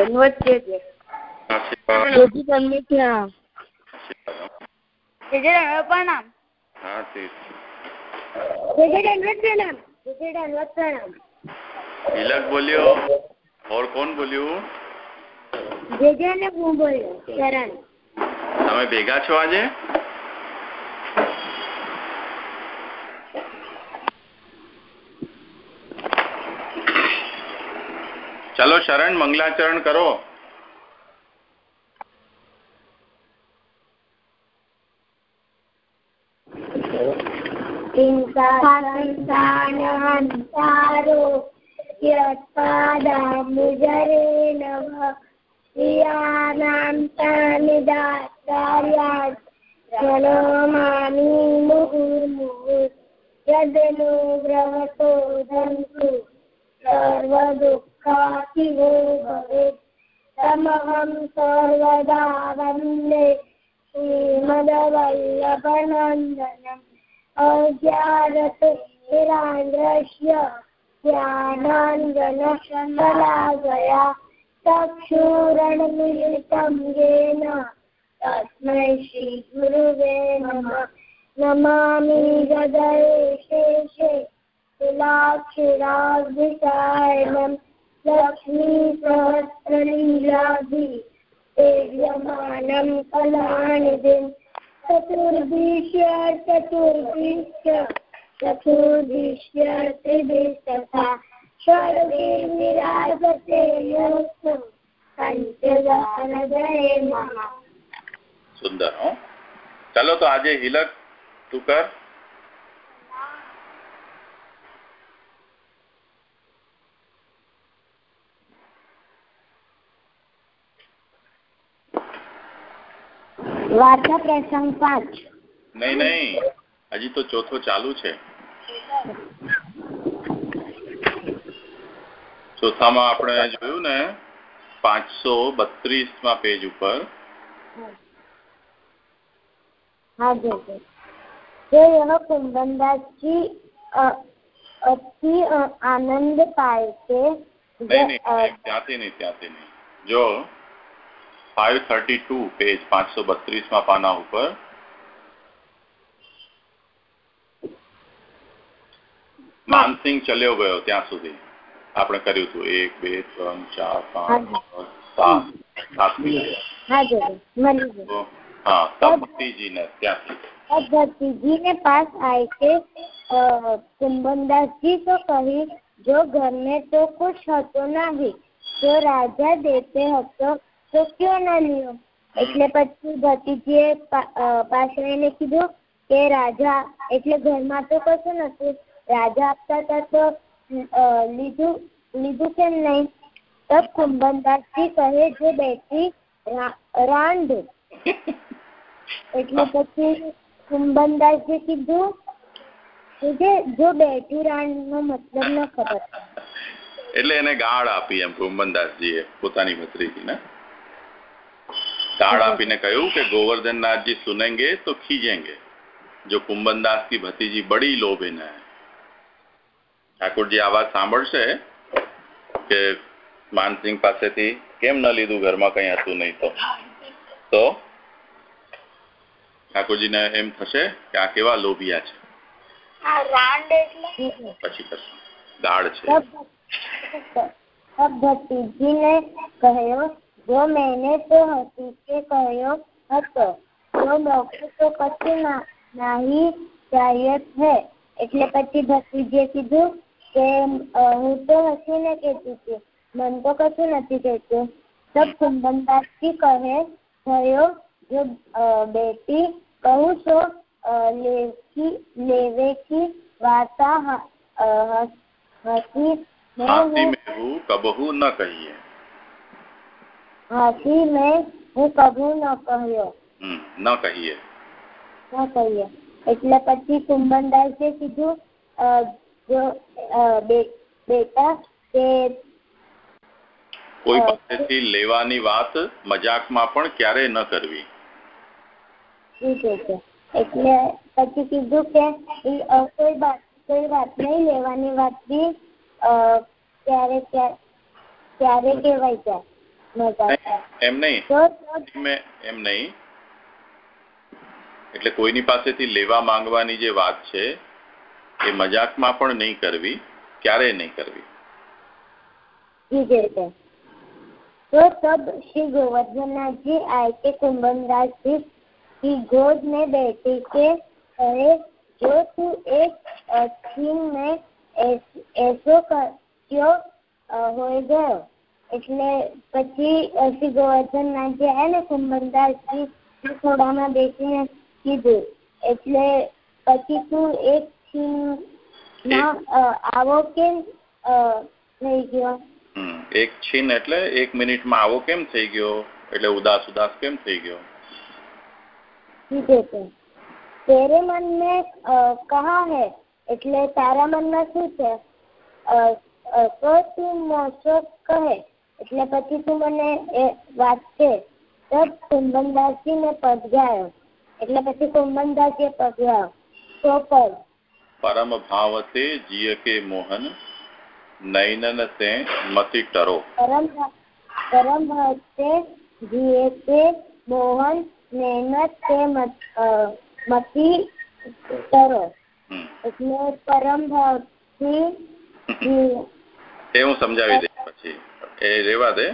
ધનવત છે. જે આશીર્વાદ જોજી ધનવત છે હા. આશીર્વાદ. જે જે પ્રણામ હા તે જોજી પ્રણામ જોજી ધનવત પ્રણામ તિલક બોલ્યો. ઓર કોણ બોલ્યું? જે જે ને હું બોલ્યો શરણ તમે ભેગા છો આજે ચલો શરણ મંગલાચરણ કરો यत्पादाम्बुजरे नव प्रियाणां तानि दातार्यात् जनो मामि मुहुर्मुहुर् यदनुग्रहतो धन्तु सर्वदुःख सर्वदुःखातिवो भवेत् तमहं सर्वदा वन्दे श्रीमदवल्लभनन्दनम् अज्ञानते निरान्द्रस्य ज्ञानाञ्जनशलाकया चक्षुरणमिलितं येन तस्मै श्रीगुरुवे नमः नमामि गदयशेषे तुलाक्षिराभिसायणम् लक्ष्मीसहस्रलीलाभि सेव्यमानं कलानिधिम् चतुर्दिश्य चतुर्दिश्य चतुर्दिश्य त्रिभिस्तथा षड्भिर्विराजते योऽस्तु पञ्चदानजये महा સુંદર હો ચાલો તો આજે હિલક તું કર વાર્તા પ્રસંગ પાંચ. નહીં નહીં. હજી તો ચોથો ચાલુ છે. ચોથામાં આપણે જોયું ને પાંચસો બત્રીસમાં પેજ ઉપર. કુંદનદાસજી અતિ આનંદ પાય છે. ત્યાંથી નહીં ત્યાંથી નહીં. જો 532 પેજ 532 માં પાના ઉપર માનસિંહ ચલ્યો ગયો ત્યાં સુધી આપણે કર્યું હતું એક બે ત્રણ ચાર પાંચ સાત સાત હા તપતિજીને ત્યાંથી ભગવતીજીને પાસ આય કે કુંભનદાસજી તો કહી જો ઘરને તો કુછ હતો નહીં તો રાજા દેતે હતો તો ક્यों ના લ્યો એટલે પછી ભતીજીએ પા- અ, પાસે એને કીધું કે રાજા એટલે ઘરમાં તો કશું નથી. રાજા આપતા હતા તો લીધું લીધું કેમ નહીં? તબ કુંભનદાસજી કહે જે બેટી રાંડ એટલે પછી કુંભનદાસજી કીધું કે જો બેઠી રાંડ નો મતલબ ન ખબર. એટલે એને ગાળ આપી એમ કુંભનદાસજીએ પોતાની ભત્રીજીને. તાળ આપીને કહ્યું કે ગોવર્ધનનાથજી સુનેંગે તો ખીજેંગે. જો કુંબનદાસ કી ભતીજી બડી લોભીન. હે ઠાકોરજી આ વાત સાંભળશે કે માનસિંહ પાસેથી કેમ ન લીધું ઘરમાં કંઈ હતું નહીં તો? ઠાકોરજીને એમ થશે કે આ કેવા લોભિયા છે. પછી કરશું. દાળ છે. ભટ્ટીજીને કહ્યું જો મેને તો હસી કે કહ્યો હતો જો મોક્ષ તો કશું ના નાહી ચાહીએ છે એટલે પછી ભતીજીએ કીધું કે અ, હું તો હસીને કહેતી હતી મન તો કશું નથી કહેતું તબ કુંભનદાસજી કહે થયો જો અ, બેટી કહું છો અ, લેકી લેવે કી વાર્તા હ- અ, હસ- હસી મેં હાથી હું મેં હું કબહુ ન કહીએ હાથી મેં હું કભું ન કહ્યો. ન કહીએ. ન કહીએ. એટલે પછી કુંભનદાસે કીધું જો બેટા કે કોઈ પાસેથી લેવાની વાત મજાકમાં પણ ક્યારે ન કરવી? એટલે પછી કીધું કે કોઈ વાત કોઈ વાત નહીં લેવાની વાત બી અ, ક્યારે ક્યારે ક્યારે કહેવાય જાય એમ નહીં એમ નહીં એટલે કોઈની પાસેથી લેવા માંગવાની જે વાત છે એ મજાકમાં પણ નહીં કરવી ક્યારેય નહીં કરવી तो तब श्री गोवर्धननाथ जी आए के कुंभनराज जी की गोद में बैठे के कहे जो तू एक छीन में ऐसो क्यों हो गयो એટલે પછી શ્રી ગોવર્ધન નાથજી આવ્યા ને કુંભણદાસજી ખોડામાં બેસીને કીધું. એટલે પછી તું એક છીન આવો કેમ? થઈ ગયો. એક છીન એટલે એક મિનિટમાં આવો કેમ થઈ ગયો? એટલે ઉદાસ ઉદાસ કેમ થઈ ગયો? તેરે મન મેં કહા હે એટલે તારા મનમાં શું છે? તો તું મોશો કહે. એટલે પછી તું મને એ વાત છે તબ કુંભનદાસજી ને પદગાયો એટલે પછી કુંભનદાસજી પદગાયો તો પદ પરમ ભાવતે જીય કે મોહન નૈનન તે મતિ ટરો પરમ પરમ ભાવતે જીએ કે મોહન નૈન તે મતિ ટરો એટલે પરમ ભાવથી એ હું સમજાવી દઈશ પછી. એ રેવા દે.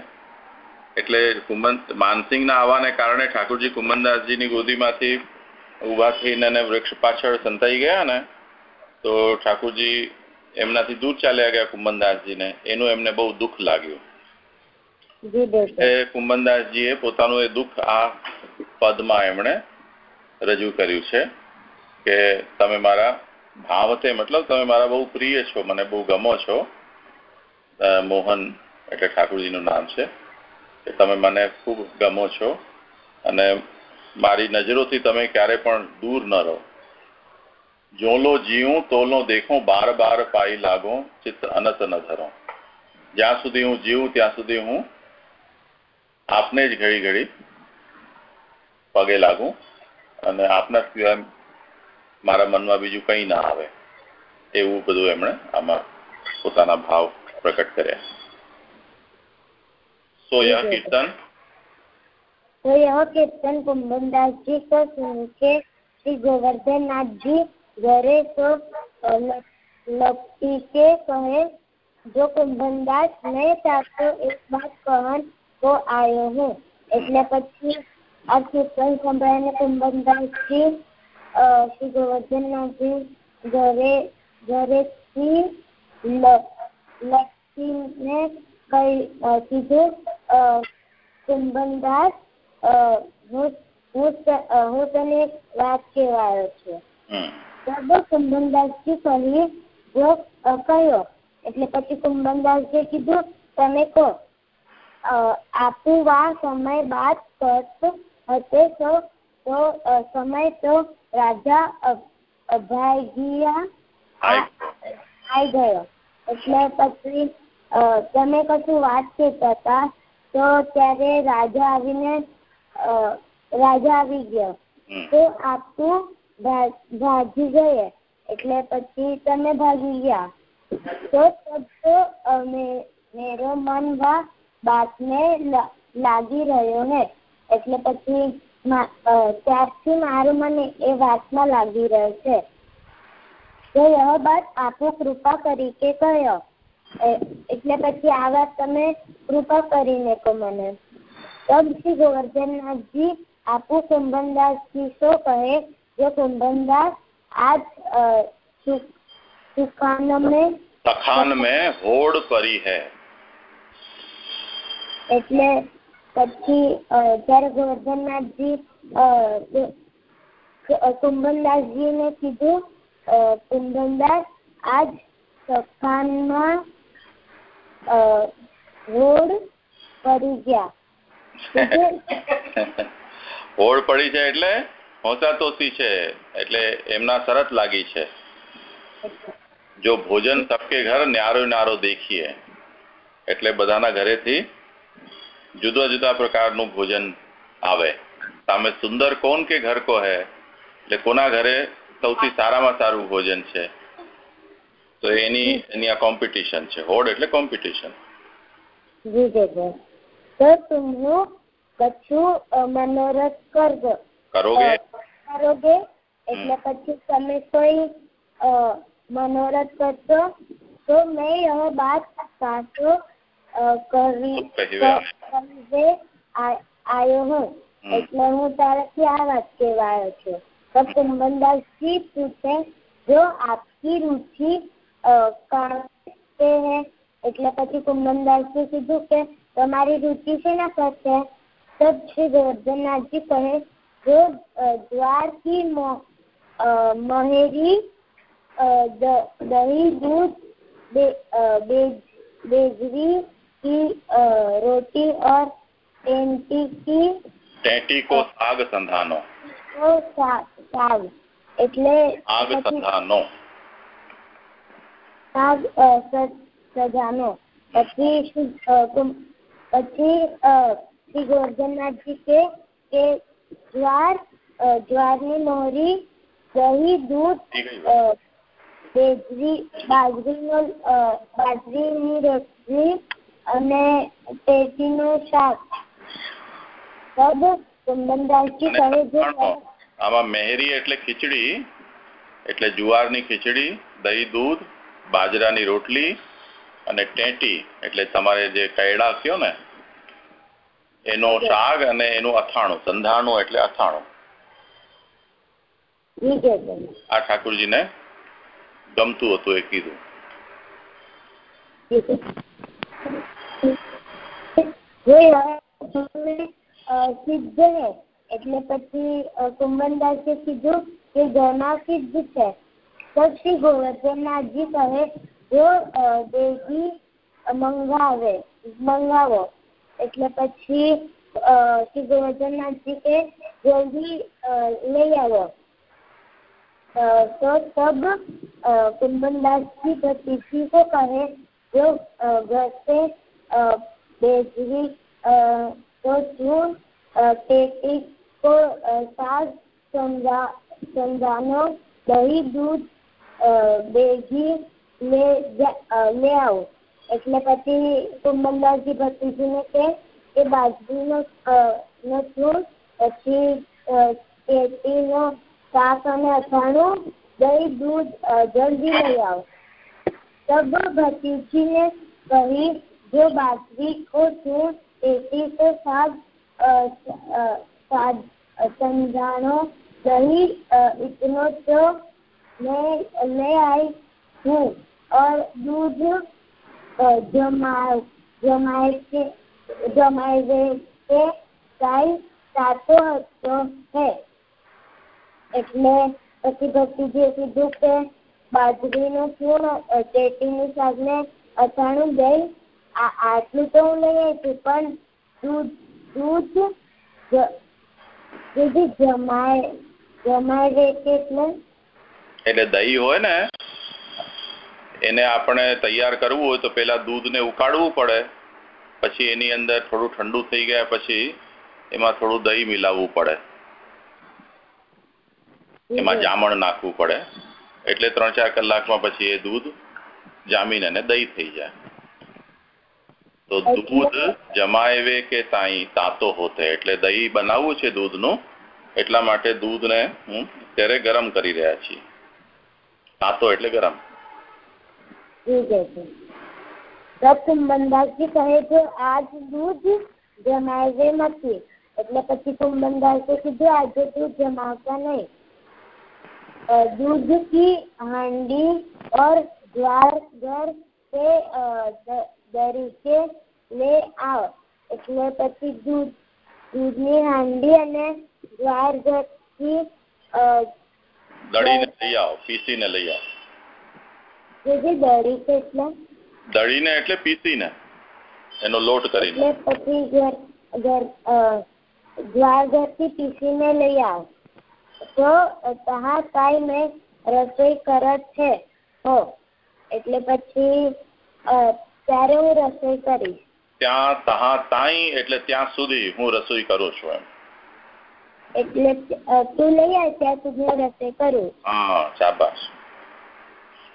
એટલે કુંભન માનસિંહના આવવાને કારણે ઠાકોરજી કુંભનદાસજીની ગોદીમાંથી ઊભા થઈને અને વૃક્ષ પાછળ સંતાઈ ગયા ને તો ઠાકોરજી એમનાથી દૂર ચાલ્યા ગયા કુંભનદાસજીને. એનું એમને બહુ દુઃખ લાગ્યું. એ કુંભનદાસજીએ પોતાનું એ દુઃખ આ પદમાં એમણે રજૂ કર્યું છે કે તમે મારા ભાવતે મતલબ તમે મારા બહુ પ્રિય છો મને બહુ ગમો છો મોહન એટલે ઠાકોરજીનું નામ છે કે તમે મને ખૂબ ગમો છો. અને મારી નજરોથી તમે ક્યારે પણ દૂર ન રહો. જોલો જીવું તોલો દેખો, બાર બાર પાઈ લાગો, ચિત્ત અનત ન ધરો. જ્યાં સુધી હું જીવું, ત્યાં સુધી હું આપને જ ઘડી ઘડી પગે લાગું અને આપના સિવાય મારા મનમાં બીજું કંઈ ના આવે. એવું બધું એમણે આમાં પોતાના ભાવ પ્રકટ કર્યા. સોયા કીર્તન. સોયા કીર્તન કુંભનદાસજી કો સુનકે શ્રી ગોવર્ધનનાથજી ઘરે તો લપટી કે કહે જો કુંભનદાસ નહીં ચાહતો એક બાત કહન તો આવ્યો હું. એટલે પછી આ કીર્તન સંભળાવીને કુંભનદાસજી શ્રી ગોવર્ધનનાથજી ઘરે ઘરેથી લપટીને કહી કીધું કુંભનદાસ હું તને વાત કહેવા આવ્યો છું બરાબર કુંભનદાસજી કહી જો કયો? એટલે પછી કુંભનદાસજી કીધું તમે કહો. આપું વા સમય બાદ કરત હતે તો તો સમય તો રાજા અભાગ્યા આવી ગયો. એટલે પછી તમે કશું વાત કહેતા હતા? તો ત્યારે રાજા આવીને રાજા આવી ગયો. તો આપું ભાગી ગયે. એટલે પછી તમે ભાગી ગયા. તો તબ મેરો મન વા બાતને લાગી રહ્યો ને એટલે પછી ત્યારથી મારું મને એ વાતમાં લાગી રહ્યો છે. તો યહ બાત આપો કૃપા કરી કે કહ્યો. એટલે પછી આ વાત તમે કૃપા કરીને કહો મને. તબ શ્રી ગોવર્ધનનાથજી આપુ કુંભનદાસજી શો કહે? જો કુંભનદાસ આજ સુખાન में તખાન में હોડ પરી હૈ. એટલે પછી જયારે ગોવર્ધનનાથજી કુંભનદાસજીને કીધું કુંભનદાસ આજ સખાનમાં હોડ પડી છે એટલે હોંસાતોષી છે, એટલે એમના શરત લાગી છે. જો ભોજન સબકે ઘર ન્યારો ન્યારો દેખીએ. એટલે બધાના ઘરેથી જુદા જુદા પ્રકારનું ભોજન આવે. સામે સુંદર કોણ કે ઘર કો હે એટલે કોના ઘરે સૌથી સારામાં સારું ભોજન છે? તો એની એની આ કોમ્પિટિશન છે. હોડ એટલે કોમ્પિટિશન સર તુમ્યું કચ્છું મનોરથ કરજો. કરોગે? કરોગે? એટલે પછી તમે કોઈ મનોરથ કરશો તો મેં યહ બાત સાચો કરી આવ્યો હું. એટલે હું તારાથી આ વાત કહેવાયો છું. તો કુંબનદાસજી પૂછે જો આપકી રુચિ कहते हैं એટલે પછી કુંભનદાસજી કીધું કે તમારી રુચિ શેના પર છે તબ શ્રી ગોવર્ધનનાથજી કહે જો દ્વાર की મહેરી दही दूध बेजरी की रोटी और टेंटी की ટેટી કો સાગ સંધાનો તો સાગ એટલે આગ સંધાનો સાગ સજાનો. પછી પછી શ્રી ગોવર્ધનનાથજી કે જ્વાર જ્વારની મોહરી, દહીં, દૂધ બેજરી, બાજરીનો બાજરીની રોટલી અને ટેટીનું શાક. સબ કુંદનદાસજી કહે છે આમાં મહેરી એટલે ખીચડી, એટલે જુવારની ખીચડી, દહીં, દૂધ બાજરાની રોટલી અને ટેટી એટલે તમારે જે કૈડા કયો ને એનો શાક અને એનું અથાણું સંધાણું એટલે અથાણું. આ ઠાકુરજીને ગમતું હતું એ કીધું. એટલે પછી કુંભનદાસે કીધું કે ઘરમાં સિદ્ધ છે તો શ્રી ગોવર્ધનનાથજી કહે જો દેવી મંગાવે મંગાવો એટલે પછી શ્રી ગોવર્ધનનાથજી કે જલ્દી લઈ આવો तो तब कुंदन जी किसी को कहे जो घर से बेजरी तो चून पेटी को साग समझा समझानो दही दूध દેજી લે લે આવો. એટલે પછી કુંભનદાસજી ભત્રીજીને કે, એ બાજરીનો નથલું પછી તેટીનો શાક અને અથાણું, દહીં, દૂધ જલ્દી લઈ આવો. તબ ભતીજીને કહી, જો બાજરી કો છું તેટી કો શાક સંધાણો દહીં ઇતનો તો मैं ले आई हूँ और दूध जमाए जमाए के जमाए के गाय सातो हतो है એટલે પછી ભત્રીજીએ કીધું કે બાજરીનું ચૂર્ણ ટેટીનું શાક ને અથાણું દહીં આટલું તો હું લઈ આવી છું પણ દૂધ દૂધ દૂધ જમાય જમાય રે એટલે એટલે દહીં હોય ને એને આપણે તૈયાર કરવું હોય તો પેલા દૂધને ઉકાળવું પડે. પછી એની અંદર થોડું ઠંડુ થઈ ગયા પછી એમાં થોડું દહીં મિલાવવું પડે. એમાં જામણ નાખવું પડે. એટલે ત્રણ ચાર કલાકમાં પછી એ દૂધ જામીને અને દહીં થઈ જાય. તો દૂધ જમાવે કે તાઈ તાતો હોતે. એટલે દહીં બનાવવું છે દૂધનું. એટલા માટે દૂધને હું અત્યારે ગરમ કરી રહ્યા છીએ. તાતો એટલે ગરમ કુંભનદાસજી કહે છે આજ દૂધ જમાવે નથી એટલે પછી કુંભનદાસે કીધું આજે દૂધ જમાવતા નહીં दूध की हांडी और द्वार घर से દરીકે લે આવ એટલે પછી દૂધ દૂધની હાંડી અને દ્વાર ઘરથી દળીને લઈ આવો પીસીને લઈ આવો. એટલે? દળીને એટલે પીસીને. એનો લોટ કરીને. પછી ઘર ઘરથી પીસીને લઈ આવ. તો તહા કાઈ મેં રસોઈ કરત છે. હો એટલે પછી ત્યારે હું રસોઈ કરીશ. ત્યાં તહા તાઈ એટલે ત્યાં સુધી હું રસોઈ કરું છું એમ. એટલે તું લઈ આવ ત્યાં સુધી હું રસોઈ કરું હા શાબાશ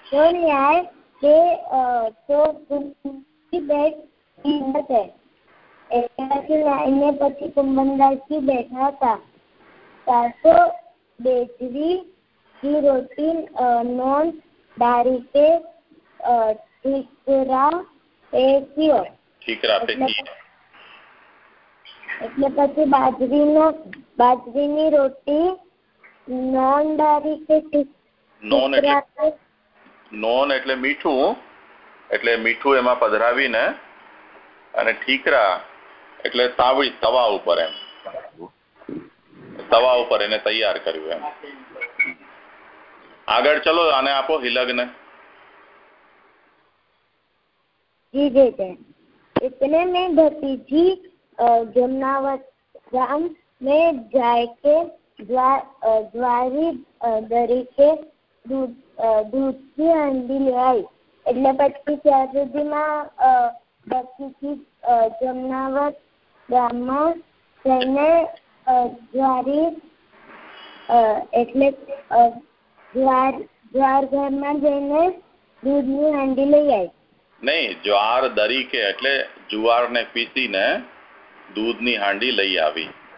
તો ન્યાય કે તો બેટ હિંમત હે એટલે નાઈને પછી કુંભનદાસજી બેઠા હતા ચારસો બેજરી की रोटी नॉन डारी के ઠીકરા પેક્યો ઠીકરા પેકી એટલે પછી બાજરીનો બાજરીની રોટી નોન ડારી કે નોન એટલે નોન એટલે મીઠું એટલે મીઠું એમાં પધરાવીને અને ઠીકરા એટલે તાવડી તવા ઉપર એમ. તવા ઉપર એને તૈયાર કર્યું એમ. આગળ ચલો આને આપો હિલગને. જી જે ઇતને મેં ભતીજી જમનાવત રામ મેં જાય કે દ્વારી દરેકે દૂધથી હંડી આવી એટલે પછી ત્યાં સુધીમાં દક્ષિથી જમનાવર ગામમાં જઈને દ્વારી એટલે જ્વાર જ્વાર ઘરમાં જઈને દૂધની હાંડી લઈ આવી નહીં, જ્વાર દરીકે એટલે જુવારને પીસીને દૂધની હાંડી લઈ આવી.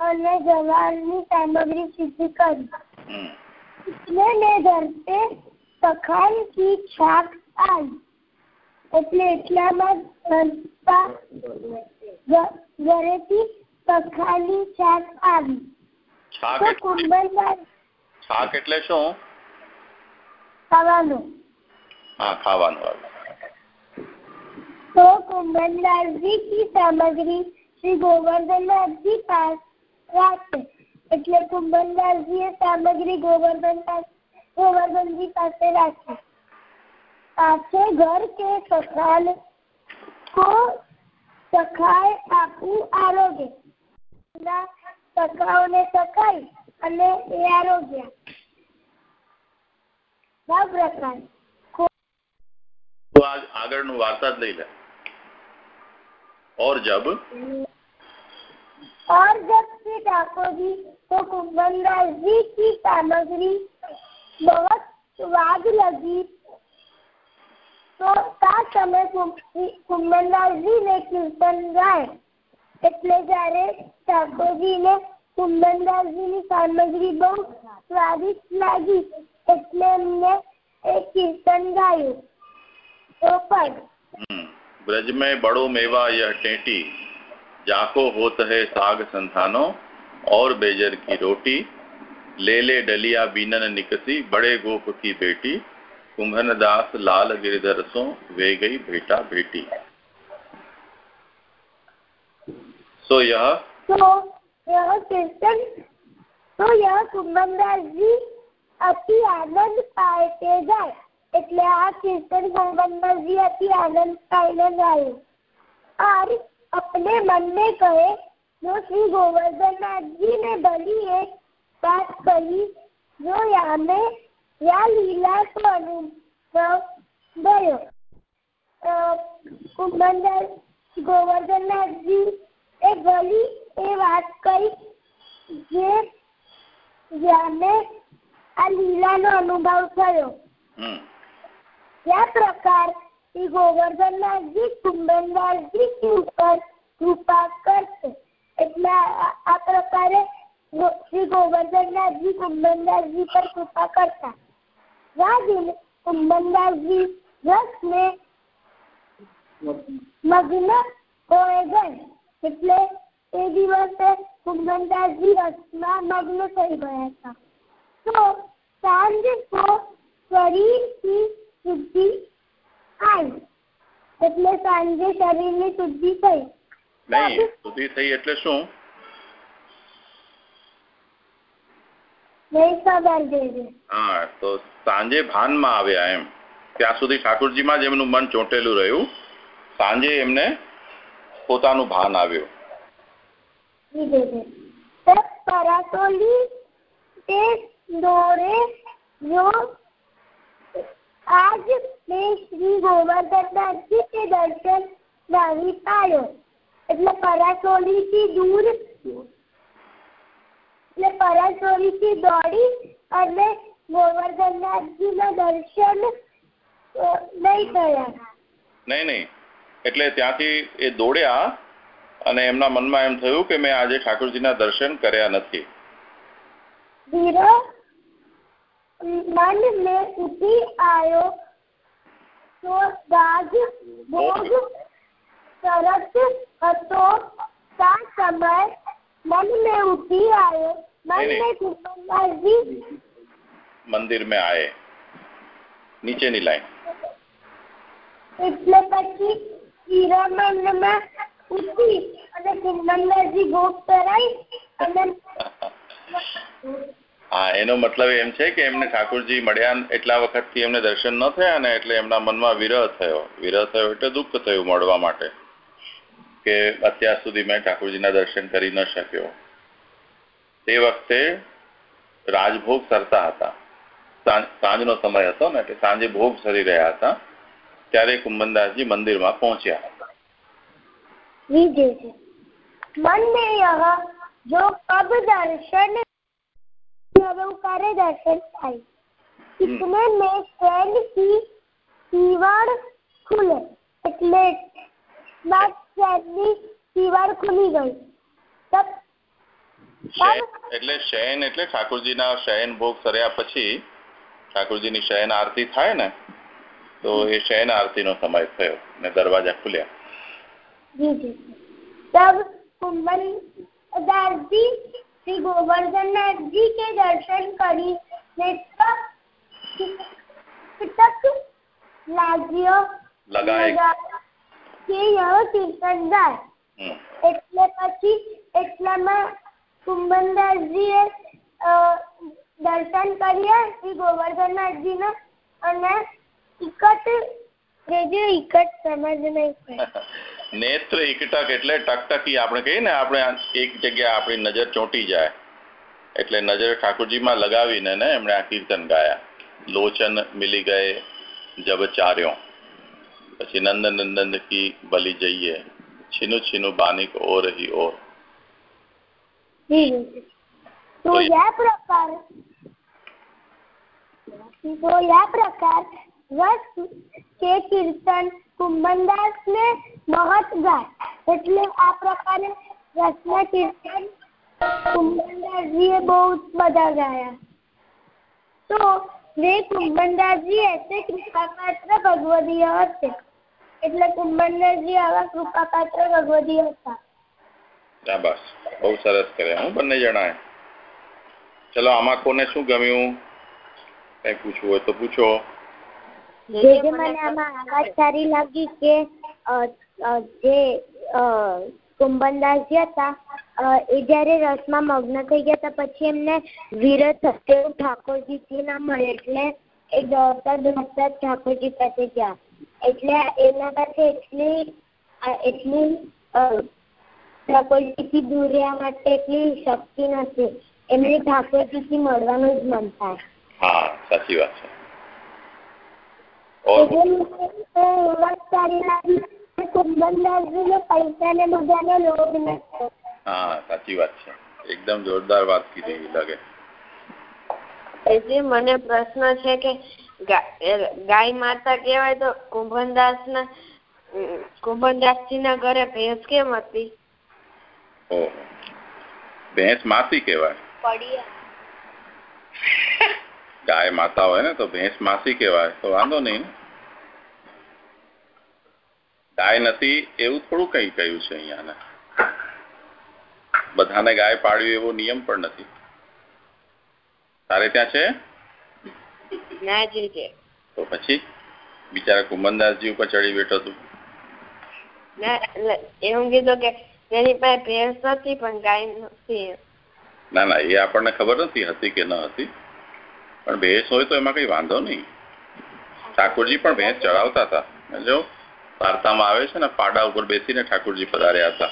અને જવારની સામગ્રી સિદ્ધ કરી. ઇતને ધરતે સખાન કી છાક આવી એટલે એટલામાં ધરતા ઘરેથી સખાની છાક આવી. છાક એટલે શું? ખાવાનું. હા ખાવાનું તો કુંભનલાલજી કી સામગ્રી શ્રી ગોવર્ધન પાસ जी पास રાખે એટલે કુંભનલાલજી એ સામગ્રી ગોવર્ધન ગોવર્ધનજી પાસે રાખી पाछे घर के सखाल को સખાય આપવું આરોગ્ય સખાઓને સખાઈ અને એ આરોગ્ય પ્રકાર તો આ આગળનું વાર્તા જ લઈ લે और जब और जब श्री ठाकुर जी तो कुंभनदास जी की सामग्री बहुत स्वाद लगी तो તા સમય કુંભનદાસજીને કીર્તન ગાય એટલે જ્યારે ઠાકોરજીને કુંભનદાસજીની સામગ્રી બહુ સ્વાદિષ્ટ લાગી એટલે એમને એ કીર્તન ગાયું તો પણ हम्म, ब्रज में बड़ो मेवा यह टेटी जाको होत है साग संथानो और बेजर की रोटी ले ले डलिया बीनन निकसी बड़े गोप की बेटी कुंभन दास लाल गिरधर सो वे गई भेटा भेटी सो यह तो यह कीर्तन तो यह कुंभनदास जी અતિ આનંદ પાય તે જાય એટલે આ કીર્તન कुंभनदास जी અતિ આનંદ પાઈને ગાયું और अपने मन में कहे जो श्री गोवर्धन नाथ जी ने भली एक बात कही जो यामे या लीला को अनुभव गयो कुंभनदास ગોવર્ધનનાથજી એ ભલી એ વાત કરી જે જેને આ લીલાનો અનુભવ થયો हम्म, या गोवर्धन जी कुंभन दास जी के कृपा करते। आ प्रकार श्री गोवर्धन दास जी कुंभन दास जी पर कृपा करता। राजन कुंभन दास जी रस में मग्न हो गए। इसलिए ये दिवस कुंभन दास जी रस में मग्न हो गया था। तो साँझ को शरीर की शुद्धि એટલે સાંજે શરીરની શુદ્ધિ થઈ. શુદ્ધિ થઈ એટલે શું? હા તો સાંજે ભાનમાં આવ્યા એમ. ત્યાં સુધી ઠાકોરજીમાં જ એમનું મન ચોંટેલું રહ્યું. સાંજે એમને પોતાનું ભાન આવ્યું. પરાસોલી આજ મેં શ્રી ગોવર્ધનના અંતિમ દર્શન લાવી પાડ્યો. એટલે પરાસોલીથી દૂર એટલે થી દોડી અને ગોવર્ધનનાથજીના દર્શન નહીં થયા નહીં નહીં. એટલે ત્યાંથી એ દોડ્યા અને એમના મનમાં એમ થયું કે મેં આજે ઠાકોરજીના દર્શન કર્યા નથી. ધીરો મન में उठी आयो તો ગાજ ભોગ સરસ હતો તા સમય મન में उठी आयो मन में કુટુંબાજી મંદિર મેં આયે નીચેની લાઈન એટલે પછી હીરામનમાં ઉઠી અને કુંભનદાસજી ભોગ કરાઈ અને હા, એનો મતલબ એમ છે કે એમને ઠાકોરજી મળ્યા એટલા વખતથી એમને દર્શન ન થયા ને એટલે એમના મનમાં વિરહ થયો. વિરહ થયો એટલે દુઃખ થયું મળવા માટે કે અત્યાર સુધી મેં ઠાકોરજીના દર્શન કરી ન શક્યો. તે વખતે રાજભોગ સરતા હતા. સાંજનો સમય હતો ને એટલે સાંજે ભોગ સરી રહ્યા હતા. ત્યારે કુંભનદાસજી મંદિરમાં પહોંચ્યા હતા. વિજય છે મંદિર જો કબ દર્શન कब दर्शन करे दर्शन आई इतने में ट्रेन की सीवाड़ खुले એટલે બાદ ટ્રેનની सीवाड़ खुली गई तब એટલે શયન એટલે ઠાકોરજીના શયન ભોગ સર્યા પછી ઠાકોરજીની શયન આરતી થાય ને તો એ શયન આરતીનો સમય થયો ને દરવાજા ખુલ્યા जी जी तब कुंभन दास શ્રી ગોવર્ધનનાથજી કે દર્શન કરીને તક એટલે પછી એટલામાં કુંભનદાસજીએ દર્શન કર્યા શ્રી ગોવર્ધનનાથજીનો અને ઇકટ જે ઇકટ સમજ નહીં નેત્ર એકટક એટલે ટકટકી આપણે કહીએ ને આપણે એક જગ્યાએ આપણી નજર ચોંટી જાય. એટલે નજર ઠાકોરજીમાં લગાવીને ને એમણે આ કીર્તન ગાયા. લોચન મિલી ગયે જબ ચાર્યો. પછી નંદ નંદન કી બલી જઈએ છીનું છીનું બાની કો ઓર હી ઓર. તો યા પ્રકાર? તો યા પ્રકાર વર્ષ કે કીર્તન કુંભનદાસને મહત ગાય એટલે આ પ્રકારે રસના કીર્તન કુંભનદાસજીએ બહુ બધા ગાયા તો જે કુંભનદાસજી હશે કૃપાપાત્ર ભગવદીય હશે એટલે કુંભનદાસજી આવા કૃપાપાત્ર ભગવદીય હતા શાબાશ બહુ સરસ કર્યા હું બંને જણાએ ચલો આમાં કોને શું ગમ્યું કઈ પૂછવું હોય તો પૂછો જે જે મને આમાં આ વાત સારી લાગી કે જે કુંભનદાસજી હતા એ જ્યારે રસમાં મગ્ન થઈ ગયા હતા પછી એમને વિરત સત્યવ ઠાકોરજીથી ના મળે એટલે એ દોડતા દોડતા ઠાકોરજી પાસે ગયા. એટલે એના પાસે એટલી એટલી ઠાકોરજીથી દૂર રહેવા માટે એટલી શક્તિ નથી એમને ઠાકોરજીથી મળવાનું જ મન થાય. હા સાચી વાત છે ઓર પૈસા ને બધાનો લોભ નથી હા સાચી વાત છે એકદમ જોરદાર વાત કીધી લાગે જે મને પ્રશ્ન છે કે ગાય માતા કહેવાય તો કુંભનદાસ ના કુંભનદાસજી ના ઘરે ભેંસ કેમ હતી ભેંસ માસી કહેવાય પડ્યા ગાય માતા હોય ને તો ભેંસ માસી કહેવાય તો વાંધો નહીં ગાય નથી એવું થોડું કઈ કહ્યું છે અહીંયા ને બધાને ગાય પાડવી એવો નિયમ પણ નથી. તારે ત્યાં છે? તો પછી? બિચારા કુંભનદાસજી ઉપર ચડી બેઠો તું. એવું કીધું કે તેની પાસે ભેંસ નથી પણ ગાય નથી. ના ના એ આપણને ખબર નથી હતી કે ન હતી. પણ ભેંસ હોય તો એમાં કઈ વાંધો નહીં. ઠાકોરજી પણ ભેંસ ચડાવતા હતા. જો વાર્તામાં આવે છે ને પાડા ઉપર બેસીને ઠાકોરજી પધાર્યા હતા.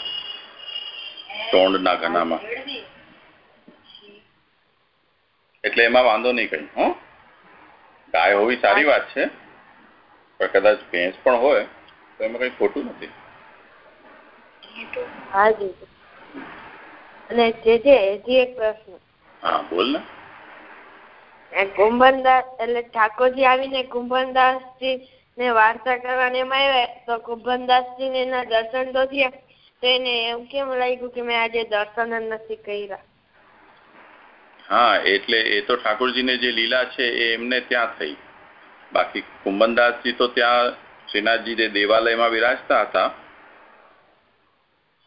ટોંડના ઘનામાં. એટલે એમાં વાંધો નહીં કઈ હો. ગાય હોવી સારી વાત છે પણ કદાચ ભેંસ પણ હોય તો એમાં કઈ ખોટું નથી. અને જે જે હજી એક પ્રશ્ન. હા બોલ ને. કુંભનદાસ એટલે ઠાકોરજી આવીને કુંભનદાસજી ને વાર્તા કરવાને આવ્યા, તો કુંભનદાસજી ને એના દર્શન તો થયા, તો એને એવું કેમ લાગ્યું કે મેં આજે દર્શન જ નથી કર્યા? હા, એટલે એ તો ઠાકોરજીને જે લીલા છે એ એમને ત્યાં થઈ. બાકી કુંભનદાસજી તો ત્યાં શ્રીનાથજી જે દેવાલયમાં વિરાજતા હતા,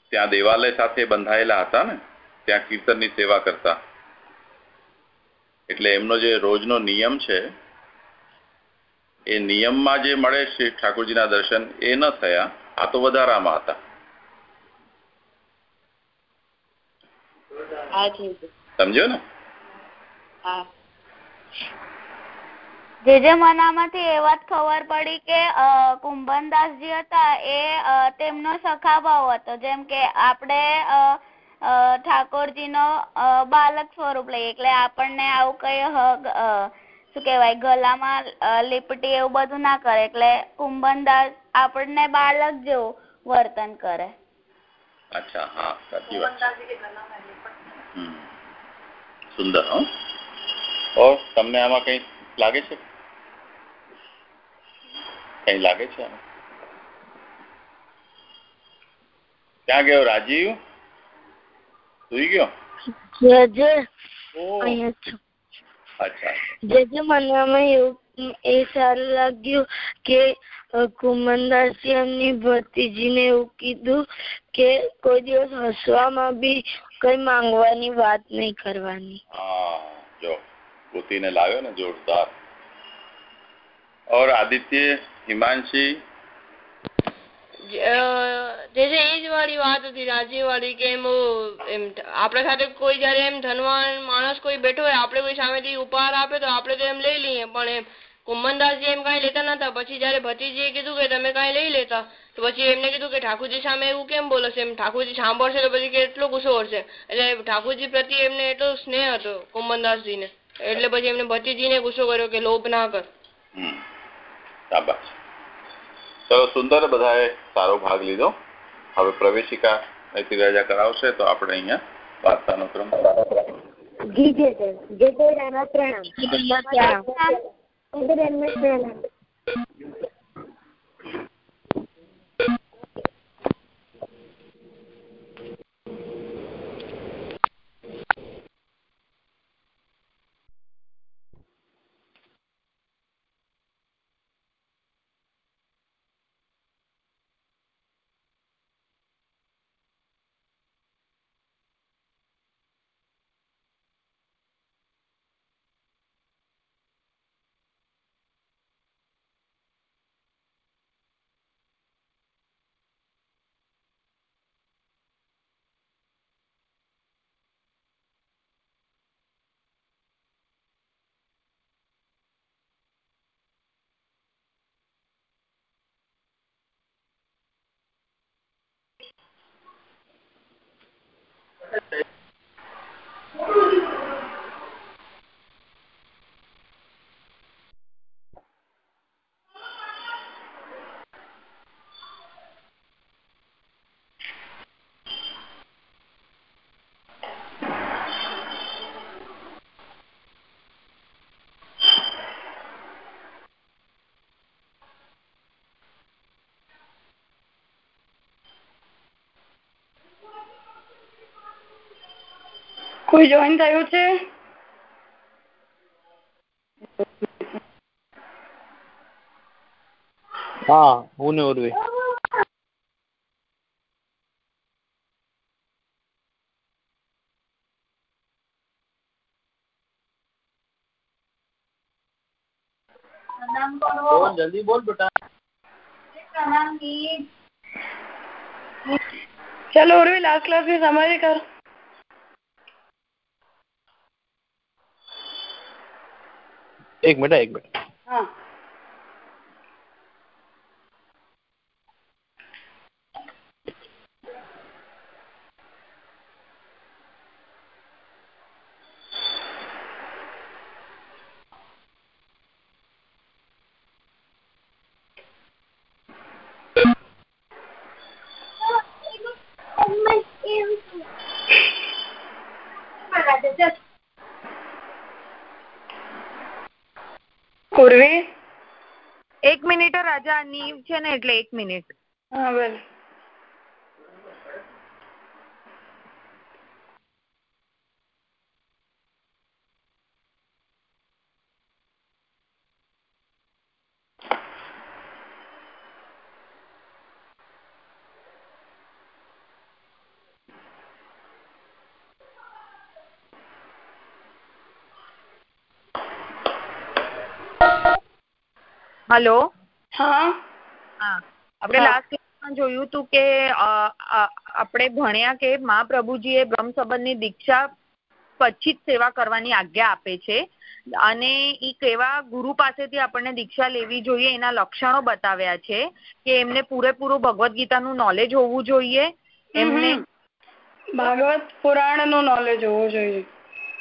ત્યાં દેવાલય સાથે બંધાયેલા હતા ને, ત્યાં કીર્તનની સેવા કરતા. એટલે એમનો જે રોજનો નિયમ છે એ નિયમમાં જે મળે શ્રી ઠાકોરજીના દર્શન એ ન થયા આ તો વધારામાં હતા. સમજો ને? જે જે મનામાંથી એ વાત ખબર પડી કે કુંભનદાસજી હતા એ તેમનો સખાભાવ હતો. જેમ કે આપણે ઠાકોરજીનો બાલક સ્વરૂપ લઈએ. એટલે આપણને આવું કઈ શું કહેવાય, ગલામાં લીપટી એવું બધું ના કરે. એટલે કુંભનદાસ આપણને બાળક જેવું વર્તન કરે. અચ્છા તમને આમાં ગયો રાજીવ? સુઈ ગયો? જજે અહીંયા છું. અચ્છા. જજે મને અમે એ સારું લાગ્યું કે કુમનદાસી એમની એવું કીધું કે કોઈ દિવસ હસવામાં બી કઈ માંગવાની વાત નહીં કરવાની. જો ગોતીને લાવ્યો ને જોરદાર. ઓર આદિત્ય હિમાંશી જે છે એ જ વાળી વાત હતી રાજી વાળી કે એમ એમ સાથે કોઈ જયારે એમ ધનવાન માણસ કોઈ બેઠો હોય, આપણે કોઈ સામેથી ઉપહાર આપે તો આપણે તો એમ લઈ લઈએ, પણ એમ કુંભનદાસજી એમ કાંઈ લેતા નતા. પછી જયારે ભતીજીએ કીધું કે તમે કાંઈ લઈ લેતા, તો પછી એમને કીધું કે ઠાકોરજી સામે એવું કેમ બોલો છે એમ ઠાકોરજી સાંભળશે તો પછી કેટલો ગુસ્સો કરશે એટલે ઠાકોરજી પ્રત્યે એમને એટલો સ્નેહ હતો કુંભનદાસજીને એટલે પછી એમને ભતીજીને ગુસ્સો કર્યો કે લોભ ના કર. શાબાશ ચલો સુંદર બધાએ સારો ભાગ લીધો. હવે પ્રવેશિકા અહીંથી રજા કરાવશે તો આપણે અહીંયા વાર્તાનો ક્રમ જી જય જય જય રામા પ્રણામ. કોઈ જોઈન થયું છે? હા હું ને ઉર્વી. જલ્દી બોલ બેટા. ચલો ઉર્વી લાસ્ટ ક્લાસની સમરી કર. એક મિનિટ એક મિનિટ હા એક મિનિટ રાજા નીવ છે ને એટલે એક મિનિટ હા ભલે હલો હા. આપણે લાસ્ટ ક્લાસમાં જોયું હતું કે આપણે ભણ્યા કે મહાપ્રભુજીએ બ્રહ્મ સંબંધની દીક્ષા પછી જ સેવા કરવાની આજ્ઞા આપે છે. અને એ કેવા ગુરુ પાસેથી આપણને દીક્ષા લેવી જોઈએ એના લક્ષણો બતાવ્યા છે કે એમને પૂરેપૂરું ભગવદ્ ગીતાનું નોલેજ હોવું જોઈએ. એમને ભાગવત પુરાણનું નોલેજ હોવું જોઈએ.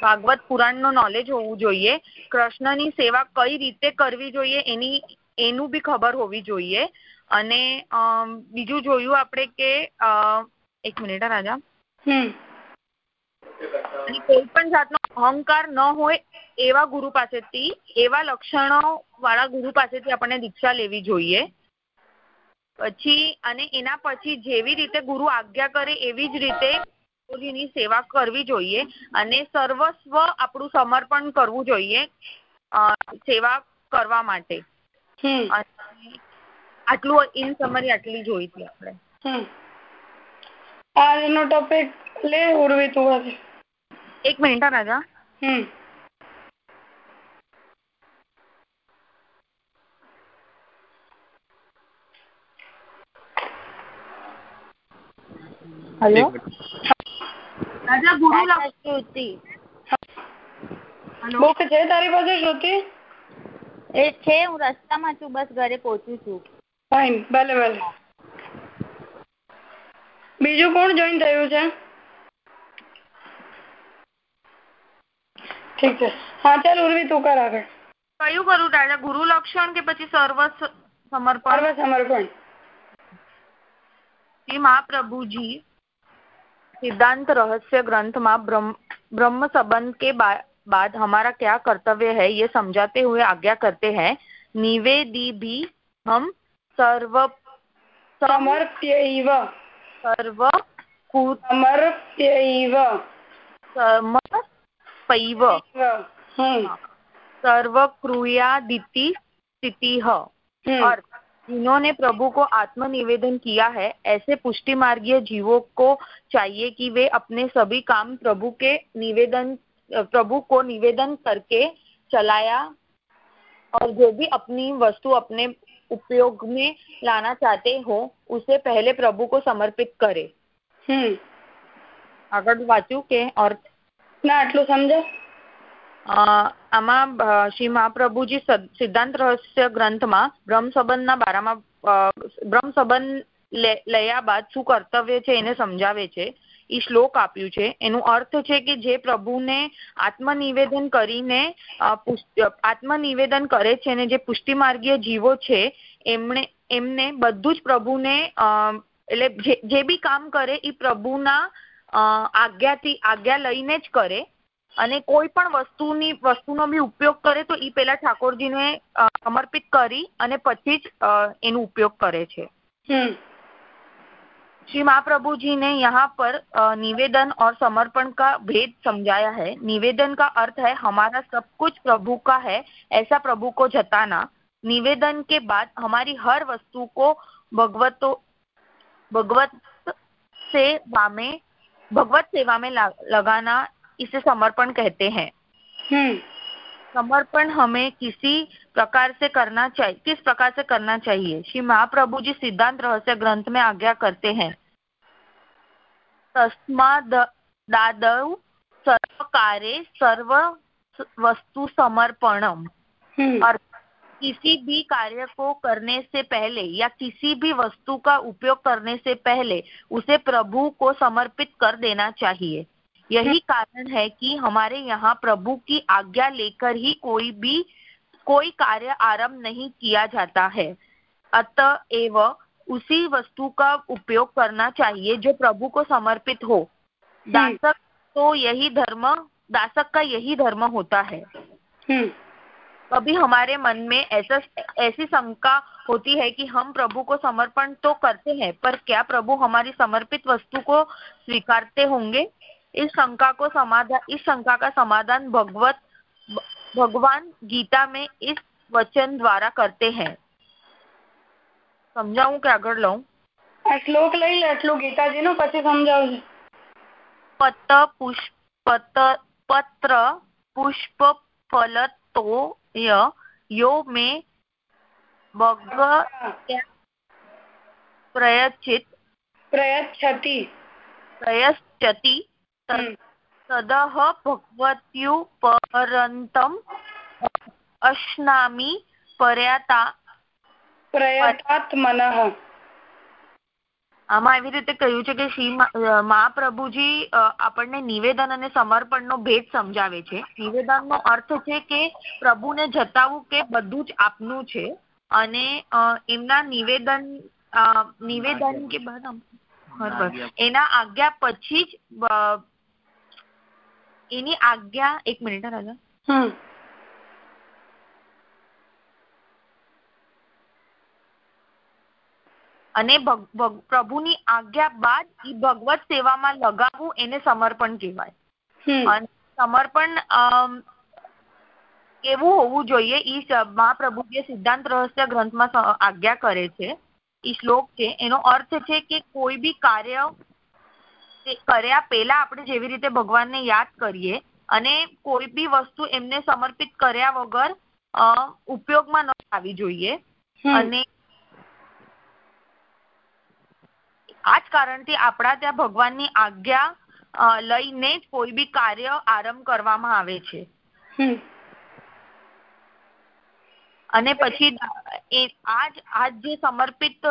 ભાગવત પુરાણનું નોલેજ હોવું જોઈએ. કૃષ્ણની સેવા કઈ રીતે કરવી જોઈએ એની એનું બી ખબર હોવી જોઈએ. અને બીજું જોયું આપણે કે એક મિનિટ રાજા. કોઈ પણ જાતનો અહંકાર ન હોય એવા ગુરુ પાસેથી એવા લક્ષણો વાળા ગુરુ પાસેથી આપણને દીક્ષા લેવી જોઈએ. પછી અને એના પછી જેવી રીતે ગુરુ આજ્ઞા કરે એવી જ રીતે ગુરુજીની સેવા કરવી જોઈએ. અને સર્વસ્વ આપણું સમર્પણ કરવું જોઈએ સેવા કરવા માટે. આટલું ઇન સમરી આટલી જોઈ હતી આપણે. આજનો ટોપિક લે ઉર્વી તું આજે. એક મિનિટ રાજા. હમ. હલો. રાજા ગુરુ લાગતી હતી બુક છે તારી પાસે શ્રુતિ? એ છે હું રસ્તામાં છું બસ ઘરે પહોંચું છું. ફાઇન ભલે ભલે. બીજું કોણ જોઈન થયું છે? ઠીક છે. હા ચાલ ઉર્વી તું કર આગળ. કયું કરું દાદા? ગુરુ લક્ષણ કે પછી સર્વ સમર્પણ? સર્વ સમર્પણ. શ્રી મહાપ્રભુજી સિદ્ધાંત રહસ્ય ગ્રંથમાં બ્રહ્મ સંબંધ કે बाद हमारा क्या कर्तव्य है ये समझाते हुए आज्ञा करते हैं निवेदी भी हम सर्व समर्प्य सर्व समर्प्य समर्पैव हम्म। हाँ। सर्वक्रियादिति स्थिति। और हम्म। जिन्होंने प्रभु को आत्मनिवेदन किया है ऐसे पुष्टि मार्गीय जीवों को चाहिए कि वे अपने सभी काम प्रभु के निवेदन प्रभु को निवेदन करके चलाया और जो भी अपनी वस्तु अपने उपयोग में लाना चाहते हो उसे पहले प्रभु को समर्पित करे હમ આગળ વાંચ્યું કે અર્થ ના આટલું સમજો અ, આમાં અ, શ્રી મહાપ્રભુજી સદ- સિદ્ધાંત રહસ્ય ગ્રંથમાં બ્રહ્મ સંબંધના બારામાં અ, બ્રહ્મ સંબંધ લે- લયા બાદ શું કર્તવ્ય છે એને સમજાવે છે એ શ્લોક આપ્યું છે. એનું અર્થ છે કે જે પ્રભુને આત્મનિવેદન કરીને આત્મનિવેદન કરે છે અને જે પુષ્ટિમાર્ગીય જીવો છે, એમણે, એમને બધું જ પ્રભુને એટલે જે- બી કામ કરે એ પ્રભુના આજ્ઞાથી, આજ્ઞા લઈને જ કરે. અને કોઈ પણ વસ્તુની, વસ્તુનો બી ઉપયોગ કરે તો એ પેલા ઠાકોરજીને સમર્પિત કરી અને પછી જ એનો ઉપયોગ કરે છે. હમ. श्री महाप्रभु जी ने यहाँ पर निवेदन और समर्पण का भेद समझाया है। निवेदन का अर्थ है, हमारा सब कुछ प्रभु का है, ऐसा प्रभु को जताना। निवेदन के बाद हमारी हर वस्तु को भगवतो, भगवत सेवा में भगवत सेवा में लगाना इसे समर्पण कहते हैं। હમ समर्पण हमें किसी प्रकार से करना चाहिए किस प्रकार से करना चाहिए? श्री महाप्रभु जी सिद्धांत रहस्य ग्रंथ में आज्ञा करते हैं। तस्माद दादौ सर्व कार्य सर्व वस्तु समर्पणम। હમ अर्थ किसी भी कार्य को करने से पहले या किसी भी वस्तु का उपयोग करने से पहले उसे प्रभु को समर्पित कर देना चाहिए। यही कारण है कि हमारे यहाँ प्रभु की आज्ञा लेकर ही कोई भी कोई कार्य आरंभ नहीं किया जाता है। अतएव उसी वस्तु का उपयोग करना चाहिए जो प्रभु को समर्पित हो। दासक तो यही धर्म दासक का यही धर्म होता है। कभी हमारे मन में ऐसा ऐसी शंका होती है कि हम प्रभु को समर्पण तो करते हैं पर क्या प्रभु हमारी समर्पित वस्तु को स्वीकारते होंगे? इस शंका को समाधान इस शंका का समाधान भगवत भगवान गीता में इस वचन द्वारा करते हैं સમજાવું કે આગળ લઉં આ શ્લોક લઈ લે એટલું ગીતાજીનું પછી સમજાવજો પત પુષ્પ પત્ર પુષ્પ ફલતો यो मे भगव प्रयचित प्रयच्छति प्रयच्छति તદહ ભગવત્યુપરંતમ અશ્નામી પર્યાતા આમાં એવી રીતે કહ્યું છે કે શ્રી મહાપ્રભુજી આપણને નિવેદન અને સમર્પણ નો ભેદ સમજાવે છે. નિવેદન નો અર્થ છે કે પ્રભુને જતાવું કે બધું જ આપનું છે અને એમના નિવેદન નિવેદન કે એના આજ્ઞા પછી જ એની આજ્ઞા એક મિનિટ રાજા અને પ્રભુની આજ્ઞા બાદ ઈ ભગવત સેવામાં લગાવવું એને સમર્પણ કહેવાય. અને સમર્પણ કેવું હોવું જોઈએ ઈ મહાપ્રભુજીએ સિદ્ધાંત રહસ્ય ગ્રંથમાં આજ્ઞા કરે છે ઈ શ્લોક છે એનો અર્થ છે કે કોઈ બી કાર્ય કર્યા પહેલા આપણે જેવી રીતે ભગવાનને યાદ કરીએ અને કોઈ બી વસ્તુ એમને સમર્પિત કર્યા વગર ઉપયોગમાં ન આવી જોઈએ. અને આ જ કારણથી આપણા ત્યાં ભગવાનની આજ્ઞા લઈને જ કોઈ બી કાર્ય આરંભ કરવામાં આવે છે. અને પછી આજ આજ જે સમર્પિત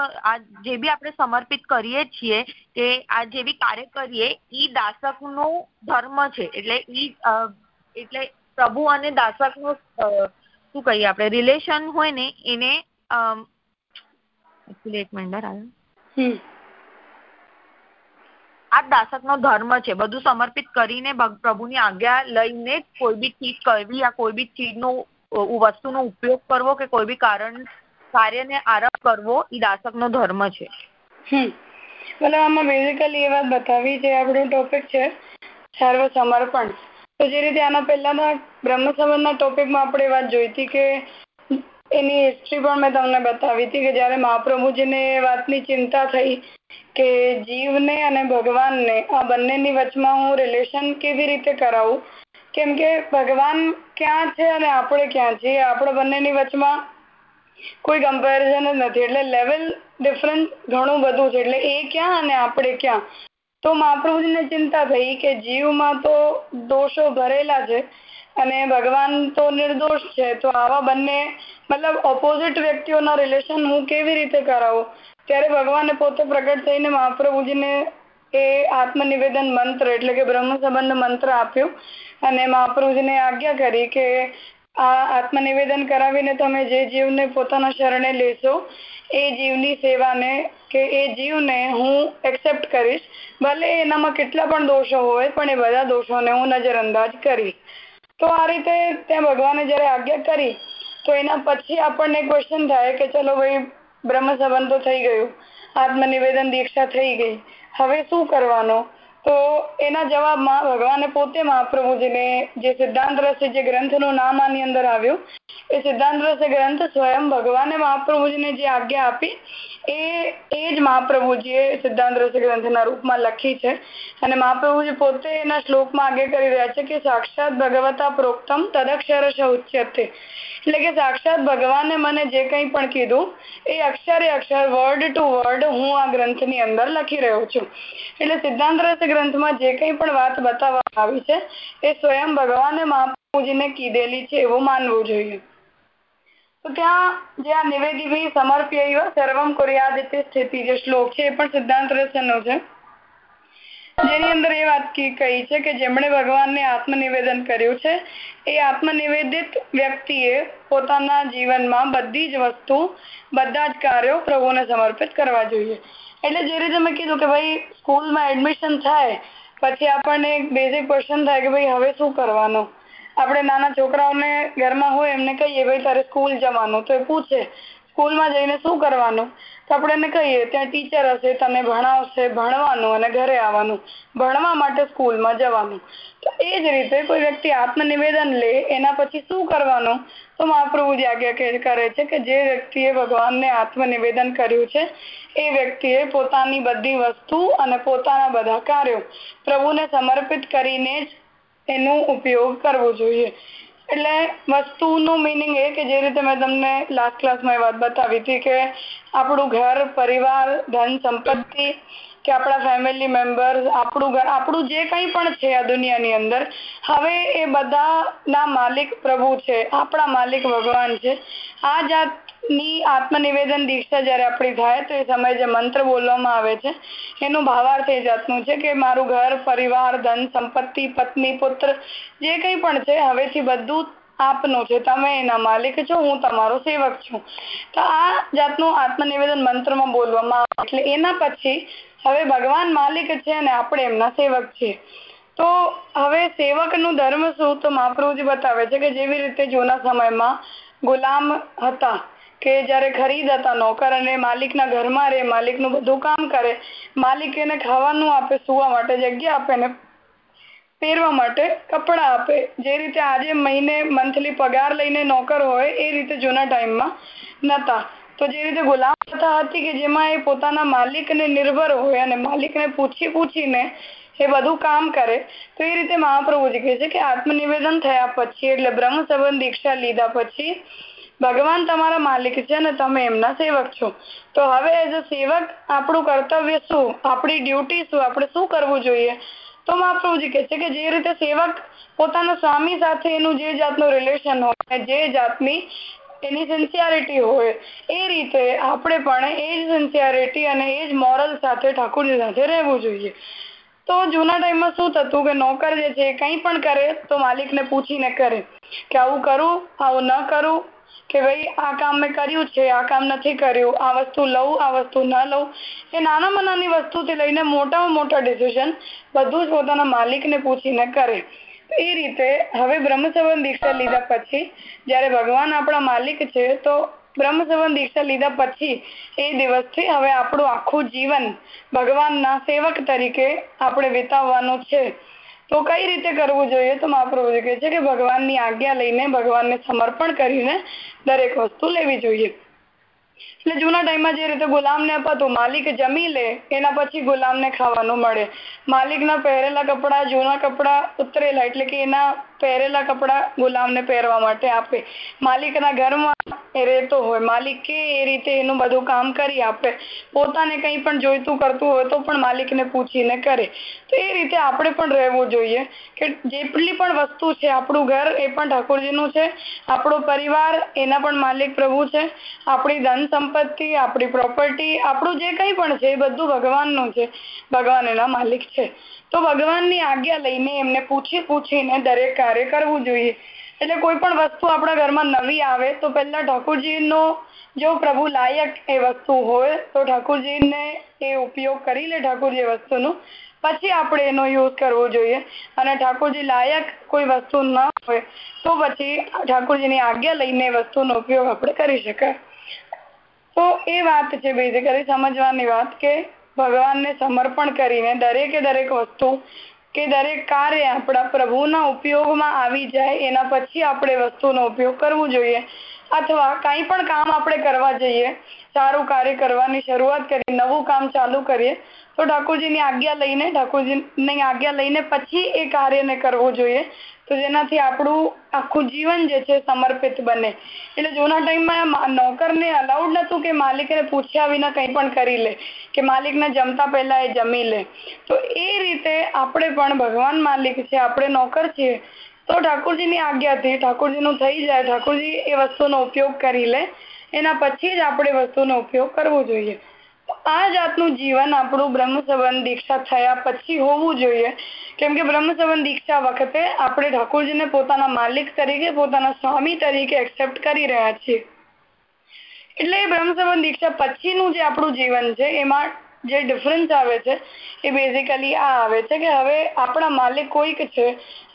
જે બી આપણે સમર્પિત કરીએ છીએ કે આ જે બી કાર્ય કરીએ ઈ દાસકનો ધર્મ છે. એટલે ઈ એટલે પ્રભુ અને દાસકનું શું કહીએ આપણે રિલેશન હોય ને એને એક મિનિટ આવ્યો આ દાસકનો ધર્મ છે. બધું સમર્પિત કરીને પ્રભુની આજ્ઞા લઈને કોઈ બી ચીજ કરવી યા કોઈ બી ચીજનો વસ્તુનો ઉપયોગ કરવો કે કોઈ બી કારણ, કાર્યને આરંભ કરવો એ દાસકનો ધર્મ છે. મતલબ આમાં બેઝિકલી એ વાત બતાવી જે આપણો ટોપિક છે સર્વ સમર્પણ તો જે રીતે આના પહેલાના બ્રહ્મ સંબંધના ટોપિકમાં આપણે વાત જોઈ હતી કે, એની હિસ્ટ્રી પણ મેં તમને બતાવી હતી કે જ્યારે મહાપ્રભુજીને એ વાતની ચિંતા થઈ કે જીવને અને ભગવાનને આ બંનેની વચમાં હું રિલેશન કેવી રીતે કરાવું કેમ કે ભગવાન ક્યાં છે અને આપણે ક્યાં છીએ? આપણે બંનેની વચમાં કોઈ કમ્પેરિઝન જ નથી. એટલે લેવલ ડિફરન્સ ઘણું બધું છે. એટલે એ ક્યાં અને આપણે ક્યાં? તો મહાપ્રભુજીને ચિંતા થઈ કે જીવમાં તો દોષો ભરેલા છે અને ભગવાન તો નિર્દોષ છે. તો આવા બંને મતલબ ઓપોઝિટ વ્યક્તિઓના રિલેશન હું કેવી રીતે કરાવું? ત્યારે ભગવાને પોતે પ્રગટ થઈને મહાપ્રભુજીને આત્મનિવેદન મંત્ર એટલે કે બ્રહ્મ સંબંધ મંત્ર આપ્યો અને મહાપ્રભુજીને આજ્ઞા કરી કે આ આત્મનિવેદન કરાવીને તમે જે જીવને પોતાના શરણે લેશો, એ જીવની સેવાને કે એ જીવને હું એક્સેપ્ટ કરીશ. ભલે એનામાં કેટલા પણ દોષો હોય, પણ એ બધા દોષોને હું નજરઅંદાજ કરીશ. તો આ રીતે ત્યાં ભગવાને જયારે આજ્ઞા કરી, તો એના પછી આપણને ક્વેશ્ચન થાય કે ચલો ભાઈ બ્રહ્મ સંબંધ તો થઈ ગયું. આત્મનિવેદન દીક્ષા થઈ ગઈ. હવે શું કરવાનો? તો એના જવાબમાં ભગવાને પોતે મહાપ્રભુજીને જે સિદ્ધાંત રસ જે ગ્રંથનું નામ આની અંદર આવ્યું, એ સિદ્ધાંત રસ ગ્રંથ સ્વયં ભગવાને મહાપ્રભુજીને જે આજ્ઞા આપી એ એ જ મહાપ્રભુજીએ સિદ્ધાંત રસ ગ્રંથના રૂપમાં લખી છે. અને મહાપ્રભુજી પોતે એના શ્લોકમાં આગે કરી રહ્યા છે કે સાક્ષાત ભગવતા પ્રોક્તમ તદક્ષર ઉચ્યતે. એટલે કે સાક્ષાત ભગવાને મને જે કંઈ પણ કીધું, એ અક્ષરે અક્ષર વર્ડ ટુ વર્ડ હું આ ગ્રંથની અંદર લખી રહ્યો છું. એટલે સિદ્ધાંત રસ ગ્રંથમાં જે કંઈ પણ વાત બતાવવામાં આવી છે, એ સ્વયં ભગવાને મહાપ્રભુજીને કીધેલી છે એવું માનવું જોઈએ. તો ત્યાં જે આ નિવેદિવી સમર્પ્ય સર્વમ કુર્યાદિત્ય સ્થિતિ જે શ્લોક છે એ પણ સિદ્ધાંત રસનો છે. જેની અંદર એ વાત કહી છે કે જેમણે ભગવાનને આત્મનિવેદન કર્યું છે, એ આત્મનિવેદિત વ્યક્તિએ પોતાના જીવનમાં બધી જ વસ્તુ, બધા જ કાર્યો પ્રભુને સમર્પિત કરવા જોઈએ. એટલે જે રીતે મેં કીધું કે ભાઈ સ્કૂલમાં એડમિશન થાય, પછી આપણને એક બેઝિક ક્વેશ્ચન થાય કે ભાઈ હવે શું કરવાનું? આપણે નાના છોકરાઓને ઘરમાં હોય એમને કહીએ, ભાઈ, તારે સ્કૂલ જવાનું. તો એ પૂછે, સ્કૂલમાં જઈને શું કરવાનું? તો આપણે એને કહીએ, ત્યાં ટીચર હશે, તને ભણાવશે, ભણવાનું અને ઘરે આવવાનું. ભણવા માટે સ્કૂલમાં જવાનું. તો એ જ રીતે કોઈ વ્યક્તિ આત્મનિવેદન લે, એના પછી શું કરવાનું? તો મહાપ્રભુજી આજ્ઞા કરે છે કે જે વ્યક્તિએ ભગવાનને આત્મનિવેદન કર્યું છે, એ વ્યક્તિએ પોતાની બધી વસ્તુ અને પોતાના બધા કાર્યો પ્રભુને સમર્પિત કરીને જ એનો ઉપયોગ કરવો જોઈએ. એટલે વસ્તુનું મિનિંગ એ કે જે રીતે મેં તમને લાસ્ટ ક્લાસમાં એ વાત બતાવી હતી કે આપણું ઘર, પરિવાર, ધન, સંપત્તિ કે આપણા ફેમિલી મેમ્બર્સ આપણું ઘર, આપણું જે કંઈ પણ છે આ દુનિયાની અંદર, હવે એ બધાના માલિક પ્રભુ છે, આપણા માલિક ભગવાન છે. આ જાતની આત્મનિવેદન દીક્ષા જ્યારે આપણી થાય તો એ સમયે જે મંત્ર બોલવામાં આવે છે, એનું ભાવાર્થ એ જાતનું છે કે મારું ઘર, પરિવાર, ધન, સંપત્તિ, પત્ની, પુત્ર, જે કંઈ પણ છે, હવેથી બધું આપનું છે. તમે એના માલિક છો, હું તમારો સેવક છું. તો આ જાતનું આત્મનિવેદન મંત્રમાં બોલવામાં આવે એટલે એના પછી હવે ભગવાન માલિક છે અને આપણે એમના સેવક છીએ. તો હવે સેવકનું ધર્મ શું? તો મહાપ્રભુજી બતાવે છે કે જેવી રીતે જૂના સમયમાં ગુલામ હતા કે જ્યારે ખરીદ હતા નોકર અને માલિકના ઘરમાં રહે, માલિકનું બધું કામ કરે, માલિક એને ખાવાનું આપે, સુવા માટે જગ્યા આપે ને પહેરવા માટે કપડાં આપે. જે રીતે આજે મહિને મંથલી પગાર લઈને નોકર હોય, એ રીતે જૂના ટાઈમમાં નતા. તો જે રીતે ગુલામ પ્રથા હતી કે જેમાં એ પોતાના માલિકને નિર્ભર હોય અને માલિકને પૂછી પૂછીને એ બધું કામ કરે, તો એ રીતે મહાપ્રભુજી કહે છે કે આત્મનિવેદન થયા પછી એટલે બ્રહ્મ સંબંધ દીક્ષા લીધા પછી ભગવાન તમારા માલિક છે અને તમે એમના સેવક છો. તો હવે એઝ અ સેવક, આપણું કર્તવ્ય શું? આપણી ડ્યુટી શું? આપણે શું કરવું જોઈએ? તો મહાપ્રભુજી કહે છે કે જે રીતે સેવક પોતાના સ્વામી સાથે એનું જે જાતનું રિલેશન હોય જે જાતની એની સિન્સિયરિટી હોય, એ રીતે આપણે પણ એ જ સિન્સિયરિટી અને એ જ મોરલ સાથે ઠાકોરજી સાથે રહેવું જોઈએ. તો જૂના ટાઈમમાં શું થતું કે નોકર જે છે કંઈ પણ કરે તો માલિકને પૂછીને કરે કે આવું કરું, આવું ન કરું કે ભાઈ આ કામ મેં કર્યું છે, આ કામ નથી કર્યું, આ વસ્તુ લઉં, આ વસ્તુ ન લઉં. એ નાનામાં નાની વસ્તુથી લઈને મોટામાં મોટા ડિસિઝન બધું જ પોતાના માલિકને પૂછીને કરે. એ રીતે હવે બ્રહ્મસંબંધ દીક્ષા લીધા પછી જ્યારે ભગવાન આપણા માલિક છે, તો બ્રહ્મસંબંધ દીક્ષા લીધા પછી એ દિવસથી હવે આપણું આખું જીવન ભગવાનના સેવક તરીકે આપણે વિતાવવાનું છે. તો કઈ રીતે કરવું જોઈએ? તો મહાપ્રભુજી કહે છે કે ભગવાનની આજ્ઞા લઈને ભગવાનને સમર્પણ કરીને દરેક વસ્તુ લેવી જોઈએ. એટલે જૂના ટાઈમમાં જે રીતે ગુલામને અપાતું માલિક જમી લે, એના પછી ગુલામને ખાવાનું મળે. માલિકના પહેરેલા કપડા, જૂના કપડા ઉતરેલા, એટલે કે એના પહેરેલા કપડા ગુલામને પહેરવા માટે આપે. માલિકના ઘરમાં એ રહેતો હોય. માલિક એ રીતે એનું બધું કામ કરી આપે. પોતાને કંઈ પણ જોઈતું કરતું હોય તો પણ માલિકને પૂછીને કરે. તો એ રીતે આપણે પણ રહેવું જોઈએ કે જેટલી પણ વસ્તુ છે આપણું ઘર એ પણ ઠાકોરજીનું છે. આપણો પરિવાર એના પણ માલિક પ્રભુ છે. આપણી ધન સંપત્તિ, આપણી પ્રોપર્ટી આપણું જે કંઈ પણ છે એ બધું ભગવાનનું છે. ભગવાન એના માલિક છે. તો ભગવાનની આજ્ઞા લઈને એમને પૂછી પૂછીને દરેક કાર્ય કરવું જોઈએ. એટલે કોઈ પણ વસ્તુ આપણા ઘરમાં નવી આવે તો પહેલા ઠાકોરજીનો જો પ્રભુ લાયક એ વસ્તુ હોય તો ઠાકોરજીને એ ઉપયોગ કરી લે ઠાકોરજી વસ્તુનું. પછી આપણે એનો યુઝ કરવો જોઈએ. અને ઠાકોરજી લાયક કોઈ વસ્તુ ન હોય તો પછી ઠાકોરજીની આજ્ઞા લઈને વસ્તુનો ઉપયોગ આપણે કરી શકાય. તો એ વાત છે બેઝિકલી સમજવાની વાત કે ભગવાનને સમર્પણ કરીને દરેકે દરેક વસ્તુ કે દરેક કાર્ય આપણા પ્રભુના ઉપયોગમાં આવી જાય, એના પછી આપણે વસ્તુનો ઉપયોગ કરવો જોઈએ. અથવા કંઈ પણ કામ આપણે કરવા જઈએ, સારું કાર્ય કરવાની શરૂઆત કરીએ નવું કામ ચાલુ કરીએ, તો ઠાકોરજીની આજ્ઞા લઈને, ઠાકોરજીની આજ્ઞા લઈને પછી એ કાર્યને કરવું જોઈએ. તો જેનાથી આપણું આખું જીવન જે છે સમર્પિત બને. એટલે જૂના ટાઈમમાં નોકરને અલાઉડ નતું કે માલિકને પૂછ્યા વિના કંઈ પણ કરી લે, કે માલિકને જમતા પહેલા એ જમી લે. તો એ રીતે આપણે પણ ભગવાન માલિક છે, આપણે નોકર છીએ, તો ઠાકોરજીની આજ્ઞાથી, ઠાકોરજીનું થઈ જાય, ઠાકોરજી એ વસ્તુનો ઉપયોગ કરી લે. એના પછી જ આપણે વસ્તુનો ઉપયોગ કરવો જોઈએ. આ જાતનું જીવન આપણું બ્રહ્મ દીક્ષા થયા પછી હોવું જોઈએ. કેમ કે બ્રહ્મ દીક્ષા વખતે આપણે ઠાકોરજીને પોતાના માલિક તરીકે, પોતાના સ્વામી તરીકે એક્સેપ્ટ કરી રહ્યા છીએ. એટલે બ્રહ્મ સંબંધ દીક્ષા પછીનું જે આપણું જીવન છે, એમાં જે ડિફરન્સ આવે છે, એ બેઝિકલી આ આવે છે કે હવે આપણા માલિક કોઈક છે,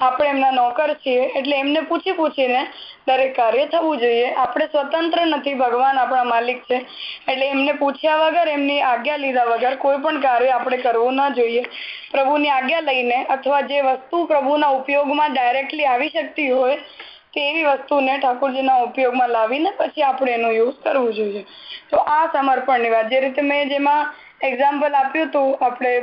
આપણે એમના નોકર છીએ, એટલે એમને પૂછી પૂછીને દરેક કાર્ય થવું જોઈએ. આપણે સ્વતંત્ર નથી, ભગવાન આપણા માલિક છે. એટલે એમને પૂછ્યા વગર, એમની આજ્ઞા લીધા વગર કોઈ પણ કાર્ય આપણે કરવું ના જોઈએ. પ્રભુની આજ્ઞા લઈને અથવા જે વસ્તુ પ્રભુના ઉપયોગમાં ડાયરેક્ટલી આવી શકતી હોય તેવી વસ્તુને ઠાકોરજીના ઉપયોગમાં લાવીને પછી આપણે એનો યુઝ કરવો જોઈએ. તો આ સમર્પણની વાત. જે રીતે મેં જેમાં એક્ઝામ્પલ આપ્યું હતું આપણે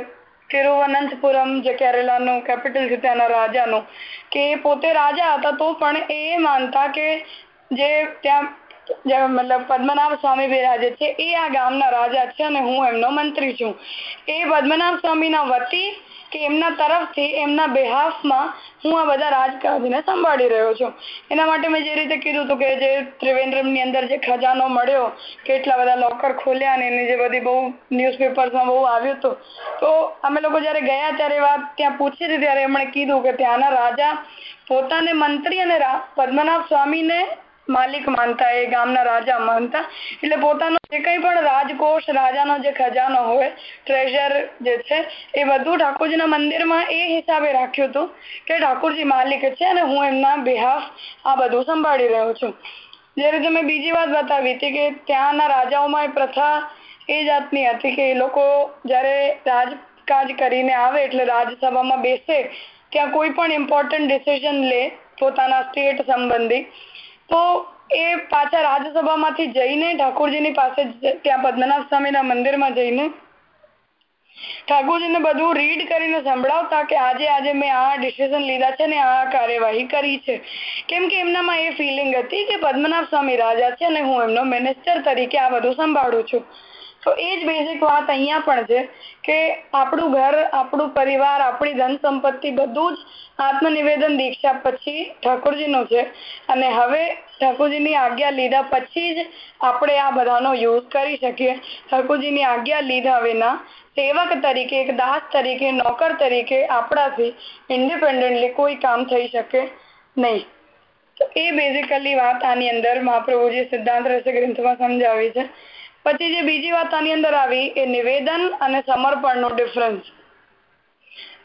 તિરુવનંતપુરમ જે કેરેલાનું કેપિટલ છે ત્યાંના રાજાનું, કે પોતે રાજા હતા તો પણ એ માનતા કે જે ત્યાં મતલબ પદ્મનાભ સ્વામી બિરાજે છે એ આ ગામના રાજા છે અને હું એમનો મંત્રી છું. એ પદ્મનાભ સ્વામીના વતી કે એમના તરફથી, એમના બેહાફમાં હું આ બધા રાજકાજને સંભાળી રહ્યો છું. એના માટે મેં જે રીતે કીધું હતું કે જે ત્રિવેન્દ્રમની અંદર જે ખજાનો મળ્યો, કેટલા બધા લોકર ખોલ્યા અને એની જે બધી બહુ ન્યૂઝપેપર્સમાં બહુ આવ્યું હતું. તો અમે લોકો જ્યારે ગયા ત્યારે વાત ત્યાં પૂછી હતી, ત્યારે એમણે કીધું કે ત્યાંના રાજા પોતાને મંત્રી અને પદ્મનાભ સ્વામીને માલિક માનતા, એ ગામના રાજા માનતા. એટલે પોતાનો જે કંઈ પણ રાજકોષ, રાજાનો જે ખજાનો હોય ટ્રેઝર જે છે, એ બધું ઠાકોરજીના મંદિરમાં એ હિસાબે રાખ્યું હતું કે ઠાકોરજી માલિક છે અને હું એમના બિહાફ આ બધું સંભાળી રહ્યો છું. જે તમે બીજી વાત બતાવી હતી કે ત્યાંના રાજાઓમાં એ પ્રથા એ જાતની હતી કે એ લોકો જ્યારે રાજકાજ કરીને આવે એટલે રાજસભામાં બેસે, ત્યાં કોઈ પણ ઇમ્પોર્ટન્ટ ડિસિઝન લે પોતાના સ્ટેટ સંબંધી. તો એ પાછા રાજસભામાંથી જઈને ઠાકોરજીની પાસે ત્યાં પદ્મનાભ સ્વામીના મંદિરમાં જઈને ઠાકોરજીને બધું રીડ કરીને સંભળાવતા કે આજે આજે મેં આ ડિસિઝન લીધા છે ને આ કાર્યવાહી કરી છે. કેમ કે એમનામાં એ ફિલિંગ હતી કે પદ્મનાભ સ્વામી રાજા છે અને હું એમનો મિનિસ્ટર તરીકે આ બધું સંભાળું છું. તો એ જ બેઝિક વાત અહીંયા પણ છે કે આપણું ઘર, આપણું પરિવાર, આપણી ધન સંપત્તિ બધું જ આત્મનિવેદન દીક્ષા પછી ઠાકોરજીનું છે. અને હવે ઠાકોરજીની આજ્ઞા લીધા પછી જ આપણે આ બધાનો યુઝ કરી શકીએ. ઠાકોરજીની આજ્ઞા લીધા વિના સેવક તરીકે, એક દાસ તરીકે, નોકર તરીકે આપણાથી ઇન્ડિપેન્ડન્ટલી કોઈ કામ થઈ શકે નહીં. તો એ બેઝિકલી વાત આની અંદર મહાપ્રભુજી સિદ્ધાંત રસ ગ્રંથમાં સમજાવી છે. પછી જે બીજી વાત આની અંદર આવી એ નિવેદન અને સમર્પણનો ડિફરન્સ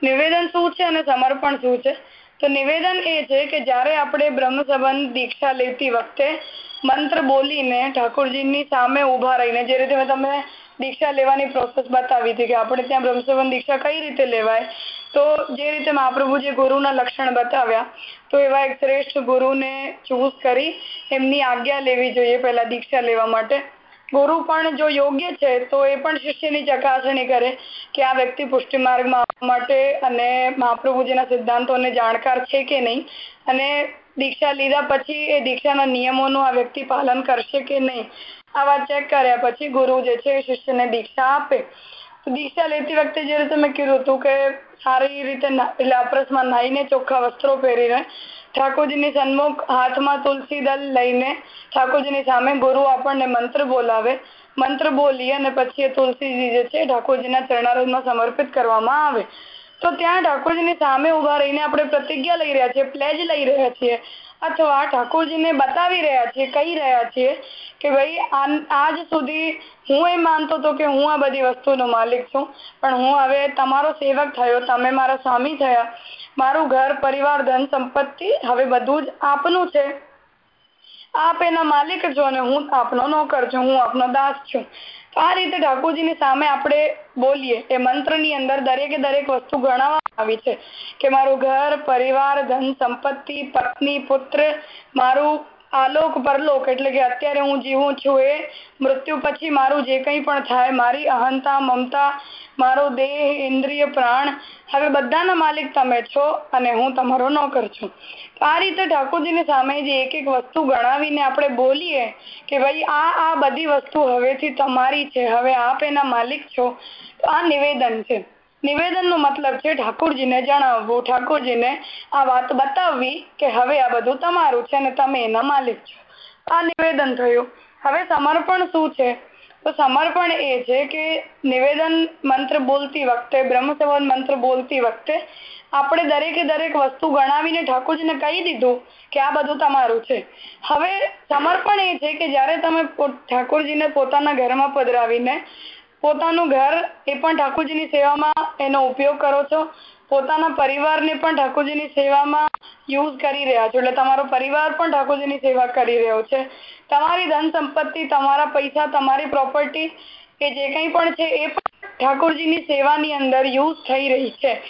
નિવેદન શું છે અને સમર્પણ શું છે? તો નિવેદન એ છે કે જ્યારે આપણે બ્રહ્મ સંબંધ દીક્ષા લેતી વખતે મંત્ર બોલીને ઠાકોરજીની સામે ઊભા રહીને, જે રીતે મેં તમને દીક્ષા લેવાની પ્રોસેસ બતાવી હતી કે આપણે ત્યાં બ્રહ્મસંબંધ દીક્ષા કઈ રીતે લેવાય, તો જે રીતે મહાપ્રભુજી ગુરુના લક્ષણ બતાવ્યા, તો એવા એક શ્રેષ્ઠ ગુરુને ચૂઝ કરી એમની આજ્ઞા લેવી જોઈએ પહેલા દીક્ષા લેવા માટે. ગુરુ પણ જો યોગ્ય છે, તો એ પણ શિષ્યની ચકાસણી કરે કે આ વ્યક્તિ પુષ્ટિ માર્ગમાં આવવા માટે અને મહાપ્રભુજીના સિદ્ધાંતોને જાણકાર છે કે નહીં અને દીક્ષા લીધા પછી એ દીક્ષાના નિયમોનું આ વ્યક્તિ પાલન કરશે કે નહીં? આ વાત ચેક કર્યા પછી ગુરુ જે છે શિષ્યને દીક્ષા આપે. દીક્ષા લેતી વખતે જે રીતે મેં કીધું હતું કે સારી રીતે એટલે અપરસમાં નાહીને ચોખ્ખા વસ્ત્રો પહેરીને ઠાકોરજીની સન્મુખ હાથમાં તુલસી દલ લઈને ઠાકોરજીની સામે ગુરુ આપણને મંત્ર બોલાવે. મંત્ર બોલી અને પછી એ તુલસીજી જે છે ઠાકોરજીના ચરણારંધમાં સમર્પિત કરવામાં આવે. તો ત્યાં ઠાકોરજીની સામે ઊભા રહીને આપણે પ્રતિજ્ઞા લઈ રહ્યા છીએ પ્લેજ લઈ રહ્યા છીએ અથવા ઠાકોરજીને બતાવી રહ્યા છીએ, કહી રહ્યા છીએ કે ભાઈ આજ સુધી હું એ માનતો હતો કે હું આ બધી વસ્તુનો માલિક છું. પણ હું હવે તમારો સેવક થયો, તમે મારા સ્વામી થયા. મારું ઘર, પરિવાર, ધન, સંપત્તિ હવે બધું જ આપનું છે. આપ એના માલિક છો અને હું આપનો નોકર છું, હું આપનો દાસ છું. આ રીતે ઠાકોરજીની સામે આપણે બોલીએ એ મંત્રની અંદર દરેકે દરેક વસ્તુ ગણાવવામાં આવી છે કે મારું ઘર, પરિવાર, ધન, સંપત્તિ, પત્ની, પુત્ર, મારું આલોક પરલોક એટલે કે અત્યારે હું જીવું છું એ મૃત્યુ પછી મારું જે કંઈ પણ થાય, મારી અહંતા, મમતા મારો દેહ, ઇન્દ્રિય, પ્રાણ, હવે બધાના માલિક તમે છો અને હું તમારો નોકર છું. આ રીતે ઠાકોરજીની સામે જે એક એક વસ્તુ ગણાવીને આપણે બોલીએ કે ભાઈ, આ આ બધી વસ્તુ હવેથી તમારી છે, હવે આપ એના માલિક છો. આ નિવેદન છે. નિવેદનનો મતલબ છે ઠાકોરજીને જણાવવું. ઠાકોરજીને આ વાત બતાવવી કે હવે આ બધું તમારું છે અને તમે એના માલિક છો. આ નિવેદન થયું. હવે સમર્પણ શું છે? તો સમર્પણ એ છે કે નિવેદન મંત્ર બોલતી વખતે, બ્રહ્મસવન મંત્ર બોલતી વખતે આપણે દરેકે દરેક વસ્તુ ગણાવીને ઠાકોરજીને કહી દીધું કે આ બધું તમારું છે. હવે સમર્પણ એ છે કે જ્યારે તમે ઠાકોરજીને પોતાના ઘરમાં પધરાવીને, પોતાનું ઘર એ પણ ઠાકોરજીની સેવામાં એનો ઉપયોગ કરો છો, પોતાના પરિવારને પણ ઠાકોરજીની સેવામાં યુઝ કરી રહ્યા છો. એટલે તમારો પરિવાર પણ ઠાકોરજીની સેવા કરી રહ્યો છે. તમારી ધન સંપત્તિ, તમારા પૈસા, તમારી પ્રોપર્ટી કે જે કંઈ પણ છે એ પણ ઠાકોરજીની સેવાની અંદર યુઝ થઈ રહી છે.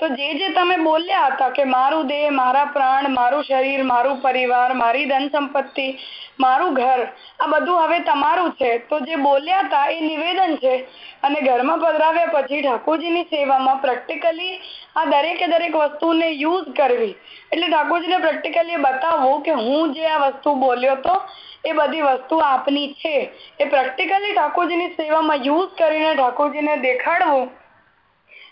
તો જે જે તમે બોલ્યા હતા કે મારું દેહ, મારા પ્રાણ, મારું શરીર, મારું પરિવાર, મારી ધન સંપત્તિ, મારું ઘર, આ બધું હવે તમારું છે. તો જે બોલ્યા હતા એ નિવેદન છે. અને ઘરમાં પધરાવ્યા પછી ઠાકોરજીની સેવામાં પ્રેક્ટિકલી આ દરેકે દરેક વસ્તુને યુઝ કરવી. એટલે ઠાકોરજીને પ્રેક્ટિકલી બતાવવું કે હું જે આ વસ્તુ બોલ્યો તો, એ બધી વસ્તુ આપની છે. એ પ્રેક્ટિકલી ઠાકોરજીની સેવામાં યુઝ કરીને ઠાકોરજીને દેખાડવું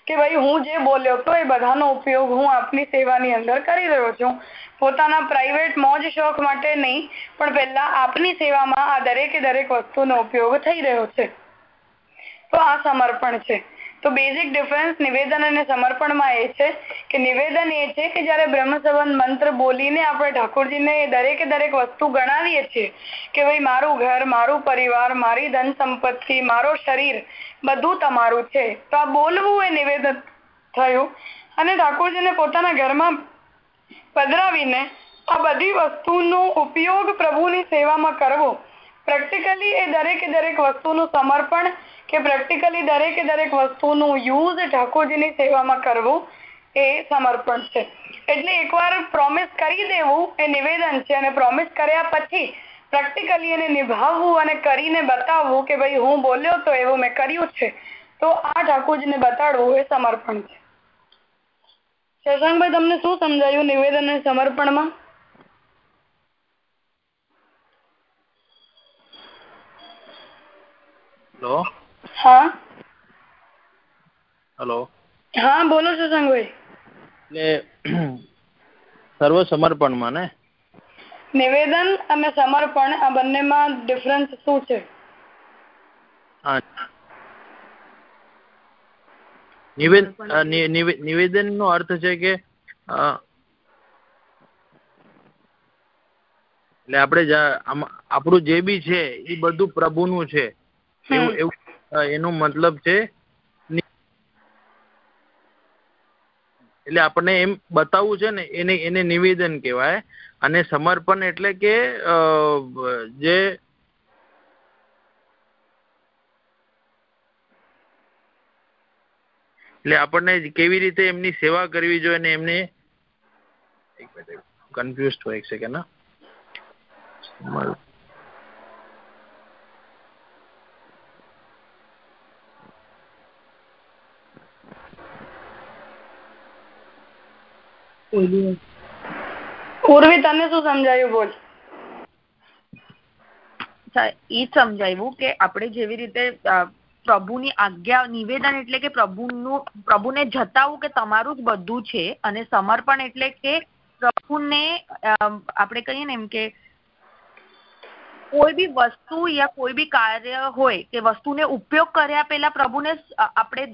કે ભાઈ હું જે બોલ્યો તો એ બધાનો ઉપયોગ હું આપની સેવાની અંદર કરી રહ્યો છું. પોતાના પ્રાઇવેટ મોજ શોખ માટે નહીં, પણ પહેલા આપની સેવામાં આ દરેકે દરેક વસ્તુનો ઉપયોગ થઈ રહ્યો છે. તો આ સમર્પણ છે. તો બેઝિક ડિફરન્સ નિવેદન અને સમર્પણમાં એ છે કે નિવેદન એ છે કે જ્યારે બ્રહ્મસંબંધ મંત્ર બોલીને આપણે ઠાકોરજીને દરેકે દરેક વસ્તુ ગણાવીએ છીએ કે ભાઈ મારું ઘર, મારું પરિવાર, મારી ધન સંપત્તિ, મારો શરીર, બધું તમારું છે. તો આ બોલવું એ નિવેદન થયું અને ઠાકોરજીને પોતાના ઘરમાં પધરાવીને આ બધી વસ્તુનો ઉપયોગ પ્રભુની સેવામાં કરવો. પ્રેક્ટિકલી એ દરેકે દરેક વસ્તુનું સમર્પણ કે પ્રેક્ટિકલી દરેકે દરેક વસ્તુનું યુઝ ઠાકોરજીની સેવામાં કરવું એ સમર્પણ છે. એટલે એકવાર પ્રોમિસ કરી દેવું એ નિવેદન છે અને પ્રોમિસ કર્યા પછી પ્રેક્ટિકલી એને નિભાવવું અને કરીને બતાવવું કે ભાઈ હું બોલ્યો તો એવું મેં કર્યું છે, તો આ ઠાકોરજીને બતાડવું એ સમર્પણ છે. શશાંકભાઈ તમને શું સમજાયું નિવેદન અને સમર્પણમાં? હેલો. હા? હેલો. હા બોલો શશાંકભાઈ એટલે સર્વ સમર્પણમાં ને? નિવેદન અને સમર્પણ આ બંનેમાં ડિફરન્સ શું છે? નિવેદન નિવેદન નો અર્થ છે કે એટલે આપણે આપણું જે બી છે એ બધું પ્રભુનું છે. એવું એવું એનો મતલબ છે એટલે આપણને એમ બતાવવું છે ને, એને એને નિવેદન કહેવાય. અને સમર્પણ એટલે કે જે એટલે આપણને કેવી રીતે એમની સેવા કરવી જોઈએ અને એમને કન્ફ્યુઝ હોય એક સેકન્ડ ના ઉર્વી તને શું સમજાયું? બોલ. ઈ સમજાવ્યું કે આપણે જેવી રીતે પ્રભુની આજ્ઞા નિવેદન એટલે કે પ્રભુનું પ્રભુને જતાવું કે તમારું જ બધું છે અને સમર્પણ એટલે કે પ્રભુને આપણે કહીએ ને એમ કે કોઈ બી વસ્તુ યા કોઈ બી કાર્ય હોય કે વસ્તુને ઉપયોગ કર્યા પહેલા પ્રભુને આપણે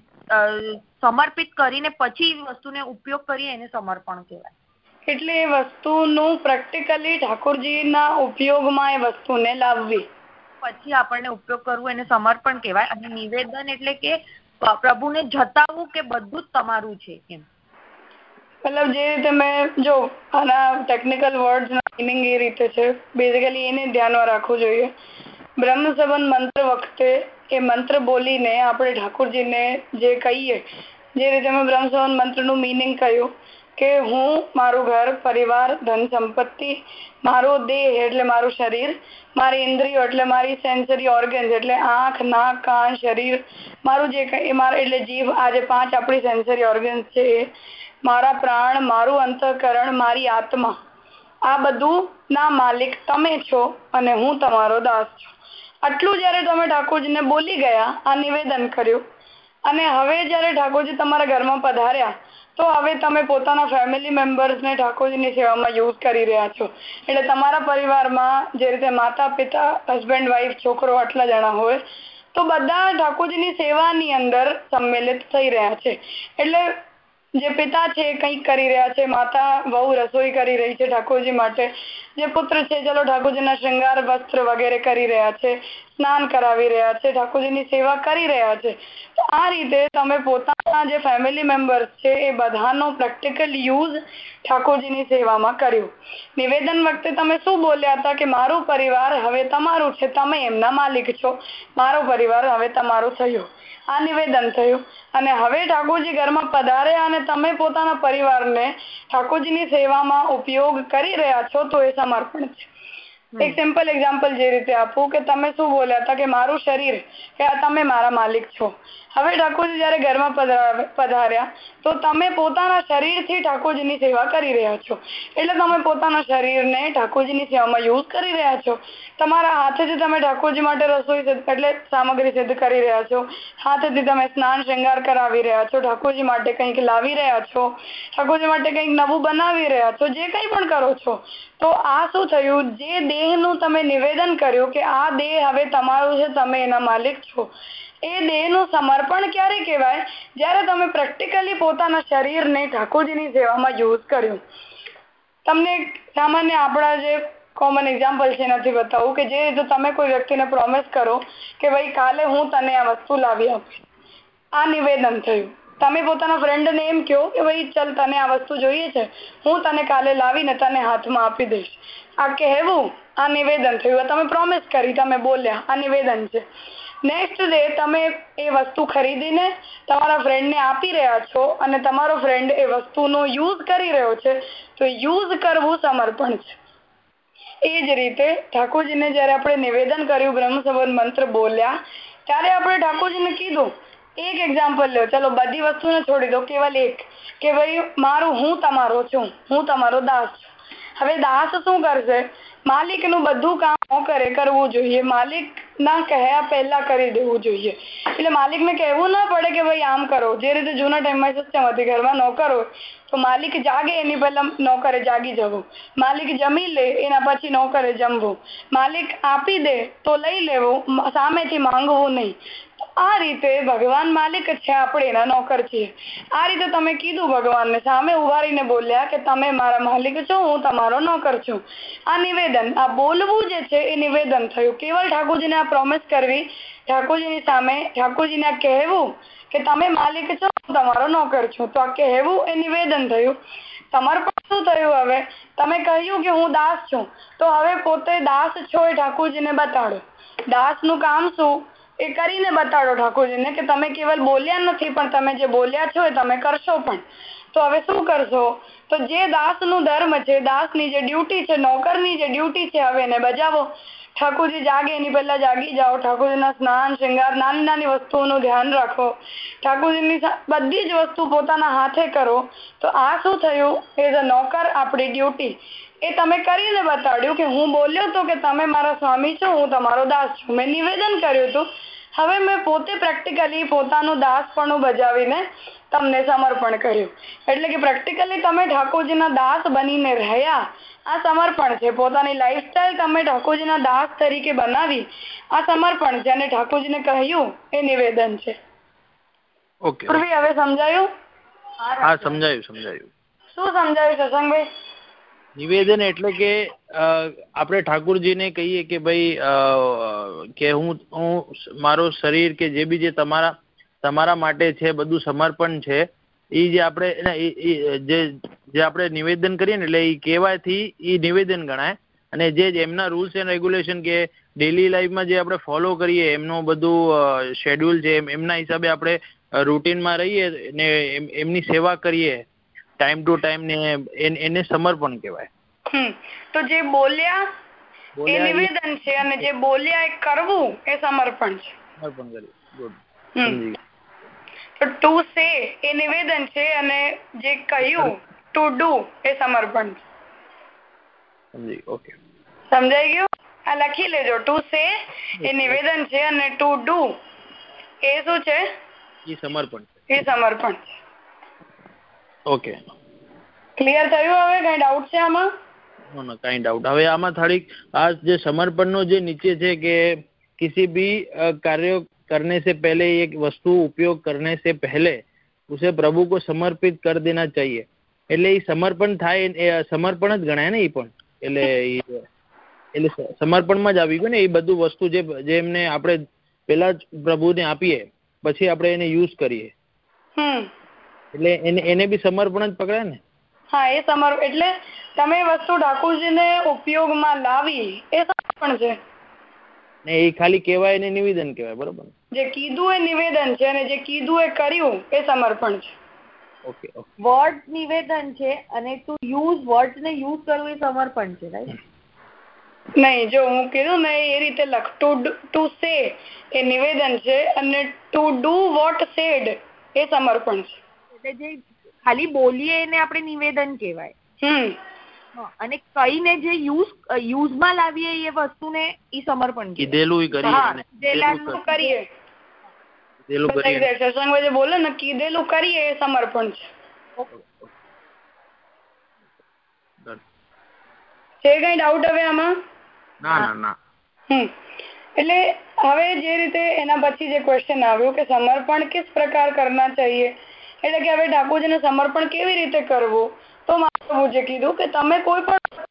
સમર્પિત કરીને પછી વસ્તુને ઉપયોગ કરીએ એને સમર્પણ કહેવાય. એટલે એ વસ્તુનું પ્રેક્ટિકલી ઠાકોરજીના ઉપયોગમાં એ વસ્તુને લાવવી. પછી આપણને ઉપયોગ કરવો એને સમર્પણ કહેવાય અને નિવેદન એટલે કે પ્રભુને જતાવવું કે બધું જ તમારું છે એમ. મતલબ જે રીતે મેં જો આના ટેકનિકલ વર્ડ મિનિંગ એ રીતે છે. બેઝિકલી એને ધ્યાનમાં રાખવું જોઈએ. બ્રહ્મ સંબંધ મંત્ર વખતે એ મંત્ર બોલીને આપણે ઠાકોરજીને જે કહીએ, જે રીતે મેં બ્રહ્મસવન મંત્રનું મિનિંગ કહ્યું કે હું, મારું ઘર, પરિવાર, ધન સંપત્તિ, મારો દેહ એટલે મારું શરીર, મારી ઇન્દ્રિયો એટલે મારી સેન્સરી ઓર્ગન્સ એટલે આંખ, નાક, કાન, શરીર, મારું જે કઈ મારા, એટલે જીભ, આ જે પાંચ આપણી સેન્સરી ઓર્ગન્સ છે મારા પ્રાણ, મારું અંતઃકરણ, મારી આત્મા, આ બધું ના માલિક તમે છો અને હું તમારો દાસ છું. આટલું જયારે તમે ઠાકોરજીને બોલી ગયા, આ નિવેદન કર્યું. અને હવે જયારે ઠાકોરજી તમારા ઘરમાં પધાર્યા, તો હવે તમે પોતાના ફેમિલી મેમ્બર્સને ઠાકોરજીની સેવામાં યુઝ કરી રહ્યા છો. એટલે તમારા પરિવારમાં જે રીતે માતા, પિતા હસબન્ડ વાઈફ છોકરો આટલા જણા હોય, તો બધા ઠાકોરજીની સેવાની અંદર સંમેલિત થઈ રહ્યા છે. એટલે જે પિતા છે કંઈક કરી રહ્યા છે, માતા બહુ રસોઈ કરી રહી છે ઠાકોરજી માટે. જે પુત્ર છે, ચલો ઠાકોરજીના શૃંગાર, વસ્ત્ર વગેરે કરી રહ્યા છે, સ્નાન કરાવી રહ્યા છે, ઠાકોરજીની સેવા કરી રહ્યા છે. તો આ રીતે તમે પોતાના જે ફેમિલી મેમ્બર્સ છે, એ બધાનો પ્રેક્ટિકલ યુઝ ઠાકોરજીની સેવામાં કર્યું. નિવેદન વખતે તમે શું બોલ્યા હતા કે મારું પરિવાર હવે તમારું છે, તમે એમના માલિક છો. મારો પરિવાર હવે તમારો થયું. આ નિવેદન થયું. અને હવે ઠાકોરજી ઘરમાં પધાર્યા અને તમે પોતાના પરિવારને ઠાકોરજીની સેવામાં ઉપયોગ કરી રહ્યા છો તો એ સમર્પણ છે. એક સિમ્પલ એક્ઝામ્પલ જે રીતે આપું કે તમે શું બોલ્યા હતા કે મારું શરીર કે આ તમે મારા માલિક છો. હવે ઠાકોરજી જયારે ઘરમાં પધાર્યા, તો તમે પોતાના શરીરથી ઠાકોરજીની સેવા કરી રહ્યા છો. એટલે તમે પોતાના શરીરને ઠાકોરજીની સેવામાં યુઝ કરી રહ્યા છો. તમારા હાથેથી તમે ઠાકોરજી માટે રસોઈ એટલે સામગ્રી સિદ્ધ કરી રહ્યા છો. હાથેથી તમે સ્નાન શૃંગાર કરાવી રહ્યા છો. ઠાકોરજી માટે કંઈક લાવી રહ્યા છો. ઠાકોરજી માટે કંઈક નવું બનાવી રહ્યા છો. જે કંઈ પણ કરો છો. તો આ શું થયું? જે દેહનું તમે નિવેદન કર્યું કે આ દેહ હવે તમારું છે, તમે એના માલિક છો. એ દેહનું સમર્પણ ક્યારે કહેવાય? જ્યારે તમે પ્રેક્ટિકલી પોતાના શરીરને ઠાકોરજીની સેવામાં યુઝ કર્યું. તમને સામાન્ય આપણા જે કોમન એક્ઝામ્પલ છે નથી બતાવું કે જે રીતે તમે કોઈ વ્યક્તિને પ્રોમિસ કરો કે ભાઈ કાલે હું તને આ વસ્તુ લાવી આપીશ. આ નિવેદન થયું. તમે પોતાના ફ્રેન્ડને એમ કહો કે ભાઈ ચલ તને આ વસ્તુ જોઈએ છે. હું તને કાલે લાવીને તને હાથમાં આપી દઈશ. આ કહેવું, આ નિવેદન થયું. તમે પ્રોમિસ કરી, તમે બોલ્યા. આ નિવેદન છે. નેક્સ્ટ ડે તમે એ વસ્તુ ખરીદીને તમારા ફ્રેન્ડને આપી રહ્યા છો અને તમારો ફ્રેન્ડ એ વસ્તુનો યુઝ કરી રહ્યો છે, તો યુઝ કરવું સમર્પણ છે. એ જ રીતે ઠાકોરજીને જયારે આપણે નિવેદન કર્યું બ્રહ્મ સંબંધ મંત્ર બોલ્યા, ત્યારે આપણે ઠાકોરજીને કીધું, એક એક્ઝામ્પલ લો ચલો બધી વસ્તુને છોડી દો, કેવલ એક, કે ભાઈ મારું હું તમારો છું, હું તમારો દાસ છું. હવે દાસ શું કરશે? માલિકનું બધું કામ કરે, કરવું જોઈએ. માલિક ના કહ્યા પહેલા કરી દેવું જોઈએ. એટલે માલિકને કહેવું ના પડે કે ભાઈ આમ કરો. જે રીતે જૂના ટાઈમમાં સિસ્ટમ હતી ઘરમાં નોકરો તો માલિક જાગે એની પહેલા નોકરે જાગી જવું. માલિક જમી લે, એના પછી નોકરે જમવું. માલિક આપી દે, તો લઈ લેવું. સામેથી માંગવું નહીં. આ રીતે ભગવાન માલિક છે, આપણે એના નોકર છીએ. આ રીતે તમે કીધું ભગવાનને, સામે ઊભા બોલ્યા કે તમે મારા માલિક છો, હું તમારો નોકર છું. આ નિવેદન, આ બોલવું જે છે, એ નિવેદન થયું. કેવળ ઠાકોરજીને આ પ્રોમિસ કરવી, ઠાકોરજીની સામે, ઠાકોરજીને કહેવું કે તમે માલિક છો, હું તમારો નોકર છું. તો આ કહેવું, એ નિવેદન થયું. સમર્પણ શું થયું હવે? તમે કહ્યું કે હું દાસ છું. તો હવે પોતે દાસ છો એ ઠાકોરજીને બતાડો. દાસનું કામ શું? એ કરીને બતાડો ઠાકોરજીને કે તમે કેવલ બોલ્યા નથી, પણ તમે જે બોલ્યા છો એ તમે કરશો પણ. તો હવે શું કરશો? તો જે દાસનું ધર્મ છે, દાસની જે ડ્યુટી છે, નોકરની જે ડ્યુટી છે, હવે એને બજાવો. ઠાકોરજી જાગે, એની પહેલા જાગી જાઓ. ઠાકોરજીના સ્નાન, શૃંગાર, નાની નાની વસ્તુઓનું ધ્યાન રાખો. ઠાકોરજીની બધી જ વસ્તુ પોતાના હાથે કરો. તો આ શું થયું? એઝ અ નોકર, આપણી ડ્યુટી, એ તમે કરીને બતાડ્યું કે હું બોલ્યો તો કે તમે મારા સ્વામી છો, હું તમારો દાસ છું. મેં નિવેદન કર્યું હતું હવે મેં પોતે પ્રેક્ટિકલી પોતાનું દાસપણું બજાવીને તમને સમર્પણ કર્યું. એટલે કે પ્રેક્ટિકલી તમે ઠાકોરજીના દાસ બનીને રહ્યા આ સમર્પણ છે. પોતાની લાઈફસ્ટાઈલ તમે ઠાકોરજીના દાસ તરીકે બનાવી આ સમર્પણ છે અને ઠાકોરજીને કહ્યું એ નિવેદન છે. ઓકે હવે સમજાયું? હા સમજાયું સમજાયું. શું સમજાયું સત્સંગભાઈ? નિવેદન એટલે કે આપણે ઠાકુરજીને કહીએ કે ભાઈ કે હું હું મારો શરીર કે જે બી જે તમારા તમારા માટે છે, બધું સમર્પણ છે એ જે આપણે જે જે આપણે નિવેદન કરીએ ને એટલે એ કહેવાથી એ નિવેદન ગણાય. અને જે એમના રૂલ્સ એન્ડ રેગ્યુલેશન કે ડેલી લાઈફમાં જે આપણે ફોલો કરીએ, એમનું બધું શેડ્યુલ છે એમના હિસાબે આપણે રૂટીનમાં રહીએ ને એમની સેવા કરીએ ટાઈમ ટુ ટાઈમ ને એને સમર્પણ કહેવાય. તો જે બોલ્યા એ નિવેદન છે અને જે બોલ્યા એ કરવું એ સમર્પણ છે. સમર્પણ કર્યું ગુડ તો ટુ સે એ નિવેદન છે અને જે કહ્યું ટુ ડુ એ સમર્પણ છે. સમજી ઓકે સમજાઈ ગયું? આ લખી લેજો. ટુ સે એ નિવેદન છે અને ટુ ડુ એ શું છે? એ સમર્પણ એ સમર્પણ છે. ઓકે ક્લિયર થયું હવે કઈ ડાઉટ છે આમાં કઈ ડાઉટ હવે આમાં થોડીક આ જે સમર્પણનો જે નીચે છે કે किसी भी कार्य करने से पहले एक वस्तु उपयोग करने से पहले उसे प्रभु को समर्पित कर देना चाहिए એટલે એ સમર્પણ થાય એ સમર્પણ જ ગણાય ને એ પણ એટલે ઈ એટલે સમર્પણમાં જ આવી ગયું ને એ બધું વસ્તુ જે જે એમને આપણે પેલા જ પ્રભુને આપીએ પછી આપણે એને યુઝ કરીએ એટલે એને એને બી સમર્પણ જ પકડે ને? હા એ સમર એટલે તમે વસ્તુ ઠાકોરજીને ઉપયોગમાં લાવી એ સમર્પણ છે. ને એ ખાલી કહેવાય ને નિવેદન કહેવાય બરોબર જે કીધું એ નિવેદન છે અને જે કીધું એ કર્યું એ સમર્પણ છે. Okay okay. વર્ડ નિવેદન છે અને ટુ યુઝ વર્ડ ને યુઝ કરવું એ સમર્પણ છે રાઈટ નહીં જો હું કીધું ને એ રીતે લખ ટુ ટુ સે એ નિવેદન છે અને ટુ ડુ વોટ સેડ એ સમર્પણ છે. આપણે જે ખાલી બોલીએ એને આપણે નિવેદન કહેવાય. અને કઈને જે યુઝ યુઝમાં લાવીએ એ વસ્તુને ઈ સમર્પણ કીધેલું કરીએ જે બોલે ને કીધેલું કરીએ એ સમર્પણ છે. છે કઈ ડાઉટ હવે આમાં? ના ના ના. એટલે હવે જે રીતે એના પછી જે ક્વેશ્ચન આવ્યો કે સમર્પણ કિસ પ્રકાર કરના ચાહીએ? એટલે કે હવે ઠાકોરજીને સમર્પણ કેવી રીતે કરવું? તો મહાપ્રભુજીએ કીધું કે તમે કોઈ પણ